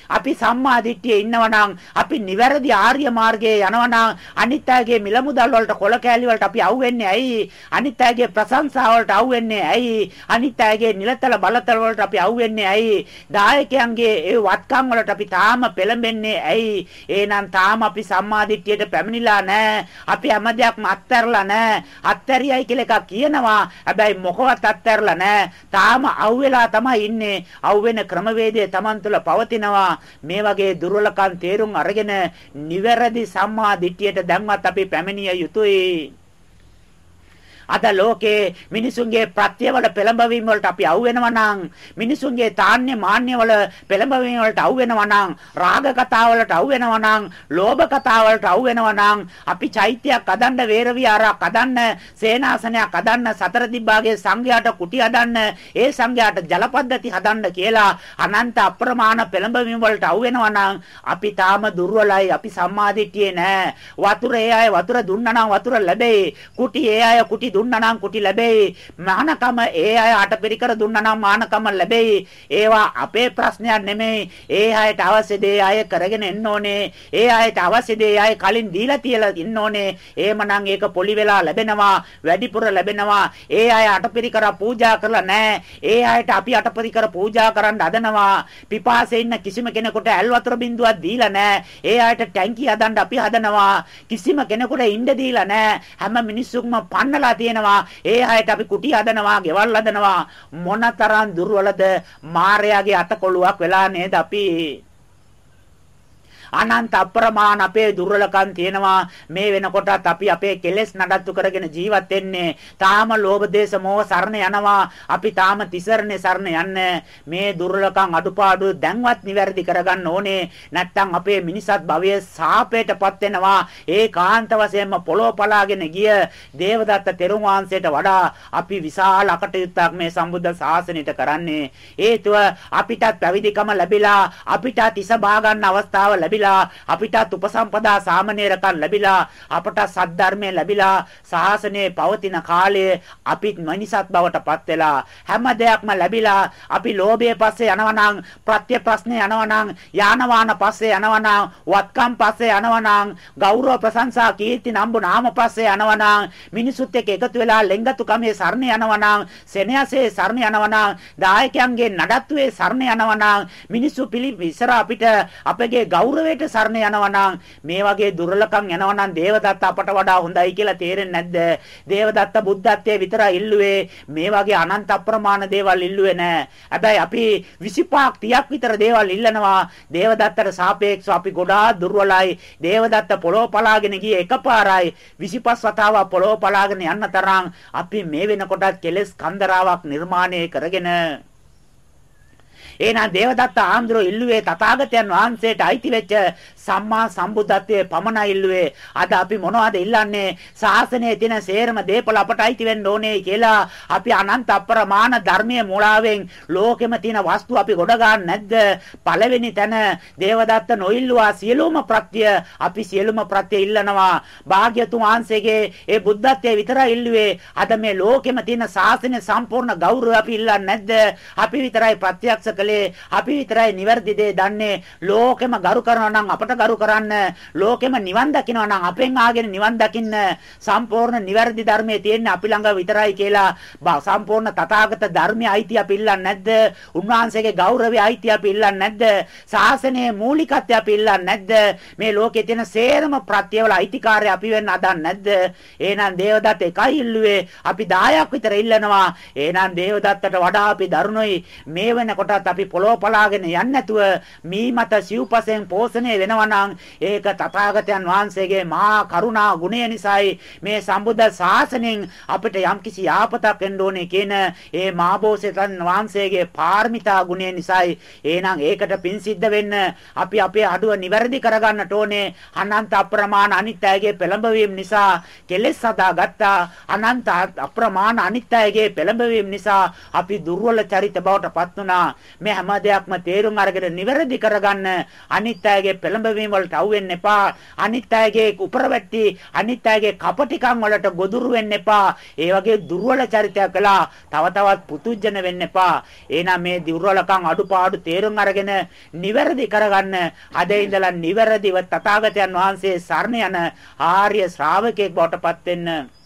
අපි සම්මා දිට්ඨියේ ඉන්නවනම් අපි නිවැරදි ආර්ය මාර්ගයේ යනවනම් අනිත් අයගේ මිල මුදල් වලට කොල කෑලි වලට අපි අහුවෙන්නේ ඇයි? අනිත් අයගේ ප්‍රශංසා වලට අහුවෙන්නේ ඇයි? අනිත් අයගේ නිලතල බලතල වලට අපි අහුවෙන්නේ ඇයි? දායකයන්ගේ ඒ වත්කම් වලට අපි තාම පෙළඹෙන්නේ ඇයි? එහෙනම් තාම අපි සම්මා දිට්ඨියට පැමිණිලා නැහැ. අපි හැම දෙයක්ම අත්හැරලා නැහැ. අත්හැරියයි කියලා එකක් කියනවා. හැබැයි මොකවත් අත්හැරලා නැහැ. තාම අහුවෙලා තමයි ඉන්නේ. අහුවෙන ක්‍රමවේදය Taman තුල පවතිනවා. මේ වගේ දුර්වලකම් තේරුම් අරගෙන නිවැරදි සම්මා දිට්ඨියට දැන්වත් අපි පැමිණිය යුතුයි. අද ලෝකේ මිනිසුන්ගේ ප්‍රත්‍යවල පෙළඹවීම වලට අපි අවු වෙනවා නම් මිනිසුන්ගේ තාන්නේ මාන්නේ වල පෙළඹවීම වලට අවු වෙනවා නම් රාග කතා වලට අවු වෙනවා නම් ලෝභ කතා වලට අවු වෙනවා නම් අපි චෛත්‍යයක් හදන්න වේර විහාරයක් හදන්න සේනාසනයක් හදන්න සතර දිබ්බාගේ සංඝයාට කුටි හදන්න ඒ සංඝයාට ජලපද්ධති හදන්න කියලා අනන්ත අප්‍රමාණ පෙළඹවීම වලට අවු වෙනවා නම් අපි තාම දුර්වලයි අපි සම්මාදිටියේ නෑ. වතුර ඒ අය වතුර දුන්නා නම් වතුර ලැබෙයි. කුටි ඒ අය කුටි දුන්නා නම් කුටි ලැබෙයි. මානකම ඒ අය අටපිරිකර දුන්නා නම් මානකම ලැබෙයි. ඒවා අපේ ප්‍රශ්නයක් නෙමෙයි. ඒ අයට අවශ්‍ය දේ අය කරගෙන එන්න ඕනේ. ඒ අයට අවශ්‍ය දේ අය කලින් දීලා තියලා ඉන්න ඕනේ. එහෙමනම් ඒක පොලි වෙලා ලැබෙනවා. වැඩිපුර ලැබෙනවා. ඒ අය අටපිරිකර පූජා කරලා නැහැ. ඒ අයට අපි අටපිරිකර පූජා කරන්න හදනවා. පිපාසෙ ඉන්න කිසිම කෙනෙකුට ඇල් වතුර බින්දුවක් දීලා නැහැ. ඒ අයට ටැංකිය හදන්න අපි හදනවා. කිසිම කෙනෙකුට ඉන්න දීලා නැහැ. හැම මිනිස්සුක්ම පන්නලා තියෙනවා. ඒ අයට අපි කුටි හදනවා, ගෙවල් හදනවා. මොනතරම් දුර්වලද මායාවේ අතකොළුවක් වෙලා නේද අපි අනන්ත අප්‍රමාණ අපේ දුර්වලකම් තියෙනවා. මේ වෙනකොටත් අපි අපේ කෙලෙස් නඩත්තු කරගෙන ජීවත් වෙන්නේ. තාම ලෝභ දේශ මොහ සරණ යනවා. අපි තාම තිසරණේ සරණ යන්නේ. මේ දුර්වලකම් අඩුපාඩු දැන්වත් නිවැරදි කරගන්න ඕනේ. නැත්තම් අපේ මිනිසත් භවයේ සාපේටපත් වෙනවා. ඒකාන්ත වශයෙන්ම පොළොව පලාගෙන ගිය දේවදත්ත තෙරුන් වහන්සේට වඩා අපි විශාල අකටයුත්තක් මේ සම්බුද්ධ ශාසනයට කරන්නේ. හේතුව අපිටත් පැවිදිකම ලැබිලා අපිටත් ඉස බා ගන්න අවස්ථාව ලැබිලා ලැබිලා අපිටත් උපසම්පදා සාමණේරකම් ලැබිලා අපට සද්ධර්මය ලැබිලා ශාසනයේ පවතින කාලයේ අපිත් මනිසත් බවටපත් වෙලා හැම දෙයක්ම ලැබිලා අපි ලෝභයේ පස්සේ යනවනම් ප්‍රත්‍ය ප්‍රශ්නේ යනවනම් යානවාන පස්සේ යනවනම් වත්කම් පස්සේ යනවනම් ගෞරව ප්‍රශංසා කීර්ති නම්බු නාම පස්සේ යනවනම් මිනිසුත් එක්ක එකතු වෙලා ලෙංගතුකමේ සරණ යනවනම් සෙනෙහසේ සරණ යනවනම් දායකයන්ගේ නඩත්තුවේ සරණ යනවනම් මිනිසු පිළි ඉස්සර අපිට අපගේ ගෞරවය ගෞරවයට සරණ යනවා නම් මේ වගේ දුර්ලකම් යනවා නම් දේවදත්ත අපට වඩා හොඳයි කියලා තේරෙන්නේ නැද්ද? දේවදත්ත බුද්ධත්වයේ විතරයි ඉල්ලුවේ. මේ වගේ අනන්ත අප්‍රමාණ දේවල් ඉල්ලුවේ නැහැ. හැබැයි අපි 25ක් 30ක් විතර දේවල් ඉල්ලනවා. දේවදත්තට සාපේක්ෂව අපි ගොඩාක් දුර්වලයි. දේවදත්ත පොළොව පලාගෙන ගියේ එකපාරයි 25 වතාවක් පොළොව පලාගෙන යන්න තරම් අපි මේ වෙනකොටත් කෙලස් කන්දරාවක් නිර්මාණය කරගෙන එහෙනම් දේවදත්ත ආන්දරෝ ඉල්ලුවේ තථාගතයන් වහන්සේට අයිති වෙච්ච සම්මා සම්බුද්ධත්වයේ පමණයි ඉල්ලුවේ. අද අපි මොනවද ඉල්ලන්නේ? ශාසනයේ තියෙන සේරම දේපල අපට අයිති වෙන්න ඕනේ කියලා අපි අනන්ත අප්‍රමාණ ධර්මයේ මූලාවෙන් ලෝකෙම තියෙන වස්තු අපි ගොඩ ගන්න නැද්ද? පළවෙනි තැන දේවදත්ත නොඉල්ලුවා සියලුම ප්‍රත්‍ය අපි සියලුම ප්‍රත්‍ය ඉල්ලනවා. භාග්‍යතුන් වහන්සේගේ ඒ බුද්ධත්වයේ විතරයි ඉල්ලුවේ. අද මේ ලෝකෙම තියෙන ශාසනය සම්පූර්ණ ගෞරවය අපි ඉල්ලන්නේ නැද්ද? අපි විතරයි ප්‍රත්‍යක්ෂ කළේ. අපි විතරයි නිවැරදි දේ දන්නේ. ලෝකෙම ගරු කරනවා නම් අපට ගරු කරන්න ලෝකෙම නිවන් දකින්නවා නම් අපෙන් ආගෙන නිවන් දකින්න සම්පූර්ණ නිවැරදි ධර්මයේ තියෙන්නේ අපි ළඟ විතරයි කියලා සම්පූර්ණ තථාගත ධර්මයේ අයිතිය අපි ඉල්ලන්නේ නැද්ද? උන්වහන්සේගේ ගෞරවය අයිතිය අපි ඉල්ලන්නේ නැද්ද? ශාසනයේ මූලිකත්වය අපි ඉල්ලන්නේ නැද්ද? මේ ලෝකයේ තියෙන සේරම ප්‍රත්‍යවල අයිතිකාරය අපි වෙන්න හදන්නේ නැද්ද? එහෙනම් දේවදත්ත එකයි ඉල්ලුවේ අපි 10ක් විතර ඉල්ලනවා. එහෙනම් දේවදත්තට වඩා අපි දරුණුයි මේ වෙනකොටත් අපි පොළොව පලාගෙන යන්නේ නැතුව මී මත සිව්පසෙන් පෝෂණය වෙනවා නම් ඒක තථාගතයන් වහන්සේගේ මහා කරුණා ගුණය නිසායි. මේ සම්බුද්ධ ශාසනයෙන් අපිට යම්කිසි යාපතක් වෙන්න ඕනේ කියන ඒ මාබෝසෙතන් වහන්සේගේ පාරමිතා ගුණය නිසායි. එහෙනම් ඒකට පින් සිද්ධ වෙන්න අපි අපේ අඩුව නිවැරදි කරගන්නට ඕනේ. අනන්ත අප්‍රමාණ අනිත්‍යයේ පෙළඹවීම නිසා කෙලෙස් හදාගත්තා අනන්ත අප්‍රමාණ අනිත්‍යයේ පෙළඹවීම නිසා අපි දුර්වල චරිත බවට පත් වුණා. මේ හැම දෙයක්ම තේරුම් අරගෙන නිවැරදි කරගන්න අනිත්‍යයේ පෙළඹවීම පසුබිම් වලට අවු වෙන්න එපා. අනිත් අයගේ උපරවැටි අනිත් අයගේ කපටිකම් වලට ගොදුරු වෙන්න එපා. ඒ වගේ දුර්වල චරිතයක් කළා තව තවත් පුතුජන වෙන්න එපා. එහෙනම් මේ දුර්වලකම් අඩුපාඩු තේරුම් අරගෙන නිවැරදි කරගන්න අද ඉඳලා නිවැරදිව තථාගතයන් වහන්සේ සරණ යන ආර්ය ශ්‍රාවකෙක් බවට පත් වෙන්න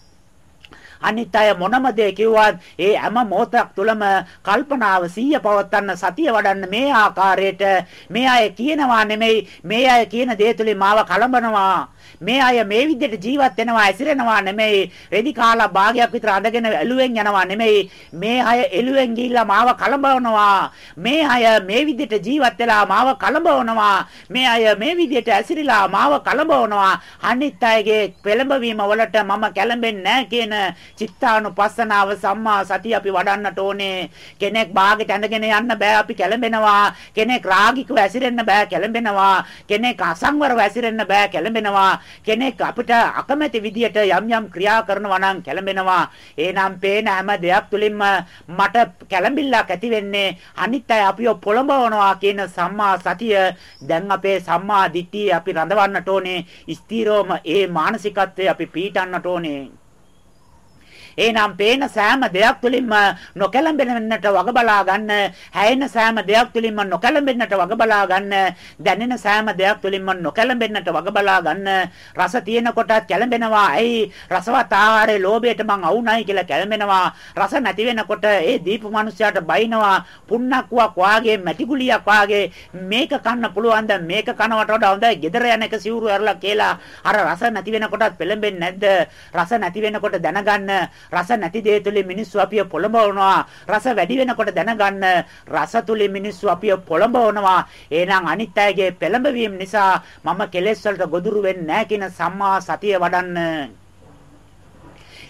අනිත් අය මොනම දේ කිව්වත් ඒ හැම මොහොතක් තුළම කල්පනාව සිහිය පවත්වන්න සතිය වඩන්න මේ ආකාරයට මේ අය කියනවා නෙමෙයි මේ අය කියන දේ තුලින් මාව කලඹනවා. මේ අය මේ විදිහට ජීවත් වෙනවා ඇසිරෙනවා නෙමෙයි. රෙදි කාලා භාගයක් විතර අඳගෙන එළුවෙන් යනවා නෙමෙයි. මේ අය එළුවෙන් ගිහිල්ලා මාව කලඹවනවා. මේ අය මේ විදිහට ජීවත් වෙලා මාව කලඹවනවා. මේ අය මේ විදිහට ඇසිරිලා මාව කලඹවනවා. අනිත් අයගේ පෙළඹවීම වලට මම කැළඹෙන්නේ නැහැ කියන චිත්තානුපස්සනාව සම්මා සතිය අපි වඩන්නට ඕනේ. කෙනෙක් භාගයට ඇඳගෙන යන්න බෑ අපි කැළඹෙනවා. කෙනෙක් රාගිකව ඇසිරෙන්න බෑ කැළඹෙනවා. කෙනෙක් අසංවරව ඇසිරෙන්න බෑ කැළඹෙනවා. කෙනෙක් අපිට අකමැති විදියට යම් යම් ක්‍රියා කරනවා නම් කැළඹෙනවා. එහෙනම් පේන හැම දෙයක් තුලින්ම මට කැළඹිල්ලක් ඇති වෙන්නේ අනිත් අය අපිව පොළඹවනවා කියන සම්මා සතිය දැන් අපේ සම්මා දිට්ඨිය අපි රඳවන්නට ඕනේ. ස්ථීරවම ඒ මානසිකත්වය අපි පීටන්නට ඕනේ. එහෙනම් පේන සෑම දෙයක් තුළින්ම නොකැළඹෙන්නට වග බලා ගන්න, හැයෙන සෑම දෙයක් තුළින්ම නොකැළඹෙන්නට වග බලා ගන්න, දැනෙන සෑම දෙයක් තුළින්ම නොකැළඹෙන්නට වග බලා ගන්න. රස තියෙන කොටත් කැළඹෙනවා. ඇයි? රසවත් ආහාරයේ ලෝභයට මං අවුණයි කියලා කැළඹෙනවා. රස නැති වෙනකොට ඒ දීපු මිනිසයාට බයිනවා. පුන්නක්කුවක් වාගේ, මැටිගුලියක් වාගේ මේක කන්න පුළුවන්ද? මේක කනවට වඩා හොඳයි. gedara යන එක සිවුරු ඇරලා කියලා අර රස නැති වෙනකොටත් පෙළඹෙන්නේ නැද්ද? රස නැති වෙනකොට දැනගන්න රස නැති දේ තුලින් මිනිස්සු අපිව පොළඹවනවා. රස වැඩි වෙනකොට දැනගන්න රස තුලින් මිනිස්සු අපිව පොළඹවනවා. එහෙනම් අනිත් අයගේ පෙළඹවීම නිසා මම කෙලෙස් වලට ගොදුරු වෙන්නේ නැහැ කියන සම්මා සතිය වඩන්න.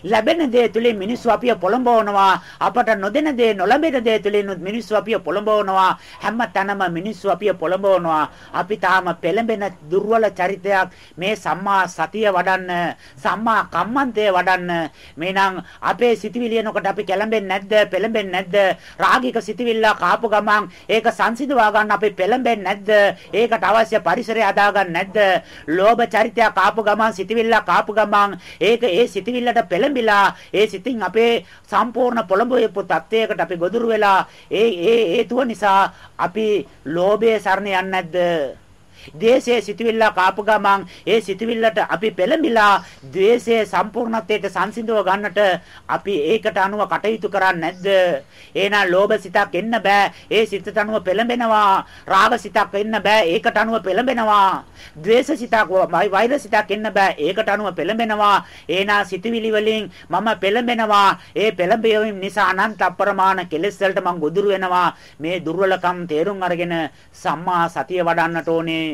ලැබෙන දේ තුලින් මිනිස්සු අපිව පොළඹවනවා. අපට නොදෙන දේ නොලැබෙන දේ තුලින් මිනිස්සු අපිව පොළඹවනවා. හැම තැනම මිනිස්සු අපිව පොළඹවනවා. අපි තාම පෙළඹෙන දුර්වල චරිතයක්. මේ සම්මා සතිය වඩන්න සම්මා කම්මන්තය වඩන්න. මේනම් අපේ සිතවිලි එනකොට අපි කැළඹෙන්නේ නැද්ද? පෙළඹෙන්නේ නැද්ද? රාගික සිතවිල්ල කාපු ගමන් ඒක සංසිඳවා ගන්න අපි පෙළඹෙන්නේ නැද්ද? ඒකට අවශ්‍ය පරිසරය හදා ගන්න නැද්ද? ලෝභ චරිතය කාපු ගමන් සිතවිල්ල කාපු ගමන් ඒක ඒ සිතවිල්ලට පෙළඹ පෙළඹිලා ඒ සිතින් අපේ සම්පූර්ණ පොළඹවපු තත්වයකට අපි ගොදුරු වෙලා ඒ ඒ හේතුව නිසා අපි ලෝභයේ සරණ යන්නේ නැද්ද? ද්වේෂයේ සිටවිල්ල කාපු ගමන් ඒ සිටවිල්ලට අපි පෙළඹිලා ද්වේෂයේ සම්පූර්ණත්වයට සංසිඳව ගන්නට අපි ඒකට අනුව කටයුතු කරන්නේ නැද්ද? එහෙනම් ලෝභ සිතක් එන්න බෑ. ඒ සිතට අනුව පෙළඹෙනවා. රාග සිතක් එන්න බෑ. ඒකට අනුව පෙළඹෙනවා. ද්වේෂ සිතක් වෛර සිතක් එන්න බෑ. ඒකට අනුව පෙළඹෙනවා. එහෙනම් සිටවිලි වලින් මම පෙළඹෙනවා. ඒ පෙළඹීම නිසා අනන්ත අප්‍රමාණ කෙලෙස් වලට මං ගොදුරු වෙනවා. මේ දුර්වලකම් තේරුම් අරගෙන සම්මා සතිය වඩන්නට ඕනේ.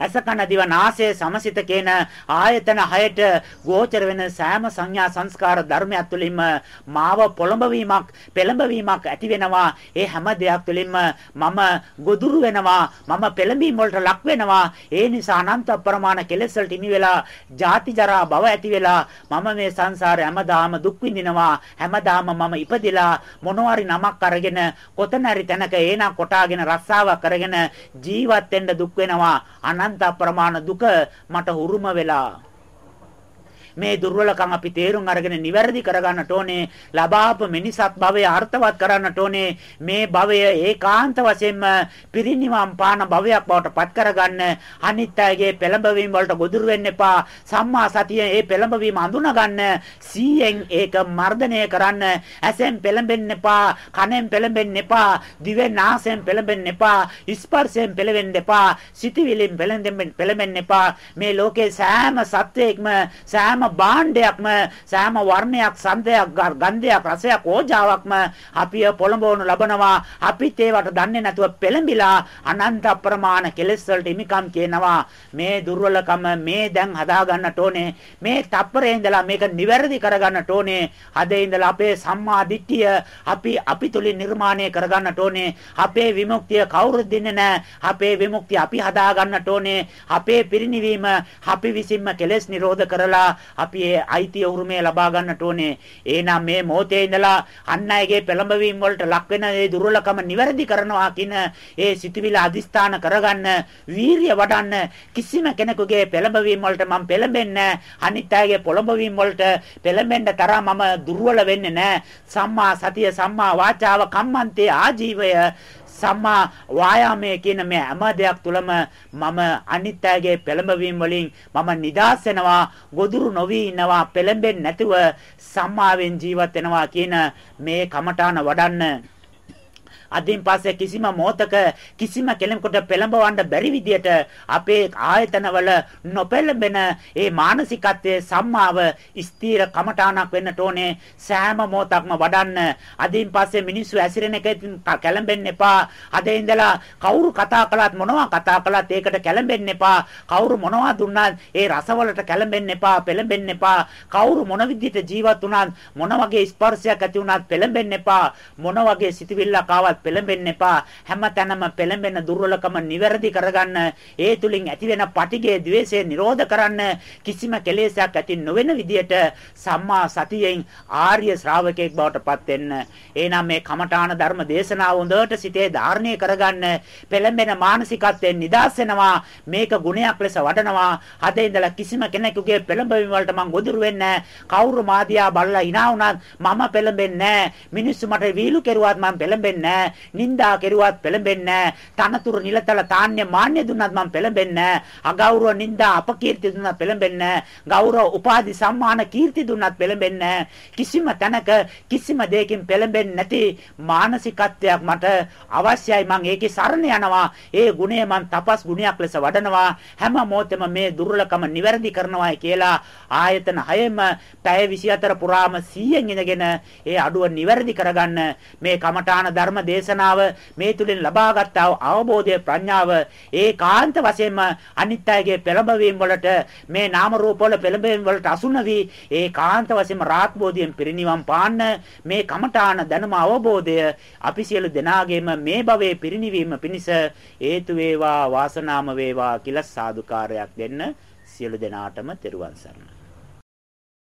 අසකන දිව නාසය සමසිත කියන ආයතන හයට ගෝචර වෙන සෑම සංඥා සංස්කාර ධර්මයක් තුළින්ම මාව පොළඹවීමක් පෙළඹවීමක් ඇති වෙනවා. ඒ හැම දෙයක් තුළින්ම මම ගොදුරු වෙනවා. මම පෙළඹීම් වලට ලක් වෙනවා. ඒ නිසා අනන්ත අප්‍රමාණ කෙලෙස් වලට ඉමි වෙලා ජාති ජරා භව ඇති වෙලා මම මේ සංසාරේ හැමදාම දුක් විඳිනවා. හැමදාම මම ඉපදිලා මොනවාරි නමක් අරගෙන කොතන හරි තැනක ඒනා කොටාගෙන රස්සාවක් කරගෙන ජීවත් වෙන්න දුක් වෙනවා. අනන්ත අප්‍රමාණ දුක මට උරුම වෙලා මේ දුර්වලකම් අපි තේරුම් අරගෙන නිවැරදි කරගන්නට ඕනේ. ලබාප මිනිසත් භවය අර්ථවත් කරන්නට ඕනේ. මේ භවය ඒකාන්ත වශයෙන්ම පිරිනිවන් පාන භවයක් බවට පත් කරගන්න. අනිත් අයගේ පෙළඹවීම වලට ගොදුරු වෙන්න එපා. සම්මා සතිය ඒ පෙළඹවීම අඳුනා ගන්න. සීයෙන් ඒක මර්ධනය කරන්න. ඇසෙන් පෙළඹෙන්න එපා. කනෙන් පෙළඹෙන්න එපා. දිවෙන් නාසයෙන් පෙළඹෙන්න එපා. ස්පර්ශයෙන් පෙළවෙන්න එපා. සිතවිලින් පෙළඹෙන්න එපා. මේ ලෝකේ සෑම සත්වයක්ම සෑම භාණ්ඩයක්ම සෑම වර්ණයක් සන්දයක් ගන්ධයක් රසයක් ඕජාවක්ම අපිය පොළඹවනු ලබනවා. අපිත් ඒවට දන්නේ නැතුව පෙළඹිලා අනන්ත අප්‍රමාණ කෙලෙස් වලට හිමිකම් කියනවා. මේ දුර්වලකම මේ දැන් හදා ගන්නට ඕනේ. මේ තප්පරේ ඉඳලා මේක නිවැරදි කරගන්නට ඕනේ. අදේ ඉඳලා අපේ සම්මා දිට්ඨිය අපි අපි තුලින් නිර්මාණය කරගන්නට ඕනේ. අපේ විමුක්තිය කවුරුත් දෙන්නේ නැහැ. අපේ විමුක්තිය අපි හදා ගන්නට ඕනේ. අපේ පිරිණිවීම අපි විසින්ම කෙලෙස් නිරෝධ කරලා අපි ඒ අයිතිය උරුමය ලබා ගන්නට ඕනේ. එහෙනම් මේ මොහොතේ ඉඳලා අන් අයගේ පෙළඹවීම වලට ලක් වෙන ඒ දුර්වලකම නිවැරදි කරනවා කියන ඒ සිතුවිල්ල අදිස්ථාන කරගන්න වීරිය වඩන්න කිසිම කෙනෙකුගේ පෙළඹවීම වලට මම පෙළඹෙන්නේ අනිත් අයගේ පොළඹවීම වලට පෙළඹෙන්න තරම් මම දුර්වල වෙන්නේ නැහැ. සම්මා සතිය සම්මා වාචාව කම්මන්තේ ආජීවය සම්මා වායාමයේ කියන මේ හැම දෙයක් තුළම මම අනිත්‍යයේ පෙළඹවීම වලින් මම නිදාස් වෙනවා ගොදුරු නොවි ඉනවා පෙළඹෙන්නේ නැතුව සම්මාවෙන් ජීවත් වෙනවා කියන මේ කමඨාන වඩන්න අදින් පස්සේ කිසිම මොහතක කිසිම කෙනෙකුට පෙළඹවන්න බැරි විදියට අපේ ආයතනවල නොපෙළඹෙන ඒ මානසිකත්වයේ සම්මාව ස්ථීර කමඨාණක් වෙන්නට ඕනේ. සෑම මොහතක්ම වඩන්න. අදින් පස්සේ මිනිස්සු ඇසිරෙන එක කැළඹෙන්න එපා. අද ඉඳලා කවුරු කතා කළත් මොනවා කතා කළත් ඒකට කැළඹෙන්න එපා. කවුරු මොනවා දුන්නත් ඒ රසවලට කැළඹෙන්න එපා පෙළඹෙන්න එපා. කවුරු මොන විදිහට ජීවත් වුණත් මොන වගේ ස්පර්ශයක් ඇති වුණත් පෙළඹෙන්න එපා. මොන වගේ සිතුවිල්ලක් ආවත් කාටවත් පෙළඹෙන්න එපා. හැමතැනම පෙළඹෙන දුර්වලකම නිවැරදි කරගන්න. ඒ තුලින් ඇතිවෙන පටිඝය, द्वේෂය නිරෝධ කරන්න කිසිම කෙලෙසයක් ඇති නොවන විදියට සම්මා සතියෙන් ආර්ය ශ්‍රාවකෙක් බවට පත් වෙන්න. එහෙනම් මේ කමඨාන ධර්ම දේශනාව හොඳට සිතේ ධාරණය කරගන්න. පෙළඹෙන මානසිකත්වයෙන් නිදහස් වෙනවා. මේක ගුණයක් ලෙස වඩනවා. අද ඉඳලා කිසිම කෙනෙකුගේ පෙළඹවීම වලට මම ගොදුරු වෙන්නේ නැහැ. කවුරු මාදියා බලලා hina වුණත් මම පෙළඹෙන්නේ නැහැ. මිනිස්සු මට වීලු කෙරුවත් මම පෙළඹෙන්නේ නැහැ. නින්දා කෙරුවත් පෙළඹෙන්නේ නැහැ. තනතුරු නිලතල තාන්‍ය මාන්‍ය දුන්නත් මම පෙළඹෙන්නේ නැහැ. අගෞරව නින්දා අපකීර්ති දුන්නත් පෙළඹෙන්නේ නැහැ. ගෞරව උපාධි සම්මාන කීර්ති දුන්නත් පෙළඹෙන්නේ නැහැ. කිසිම තැනක කිසිම දෙයකින් පෙළඹෙන්නේ නැති මානසිකත්වයක් මට අවශ්‍යයි. මම ඒකේ සරණ යනවා. ඒ ගුණය මම තපස් ගුණයක් ලෙස වඩනවා. හැම මොහොතෙම මේ දුර්ලකම නිවැරදි කරනවායි කියලා ආයතන 6ම පැය 24 පුරාම 100න් ඉඳගෙන ඒ අඩුව නිවැරදි කරගන්න මේ කමඨාන ධර්ම දේ දේශනාව මේ තුලින් ලබාගත් අවබෝධය ප්‍රඥාව. ඒකාන්ත වශයෙන්ම අනිත්‍යයේ පෙළඹවීම වලට මේ නාම රූප වල පෙළඹවීම වලට අසු නොවි ඒකාන්ත වශයෙන්ම රාත්බෝධියෙන් පිරිනිවන් පාන්න මේ කමඨාන දැනුම අවබෝධය අපි සියලු දෙනාගේම මේ භවයේ පිරිනිවීම පිණිස හේතු වේවා වාසනාම වේවා කියලා සාදුකාරයක් දෙන්න සියලු දෙනාටම තෙරුවන් සරණයි.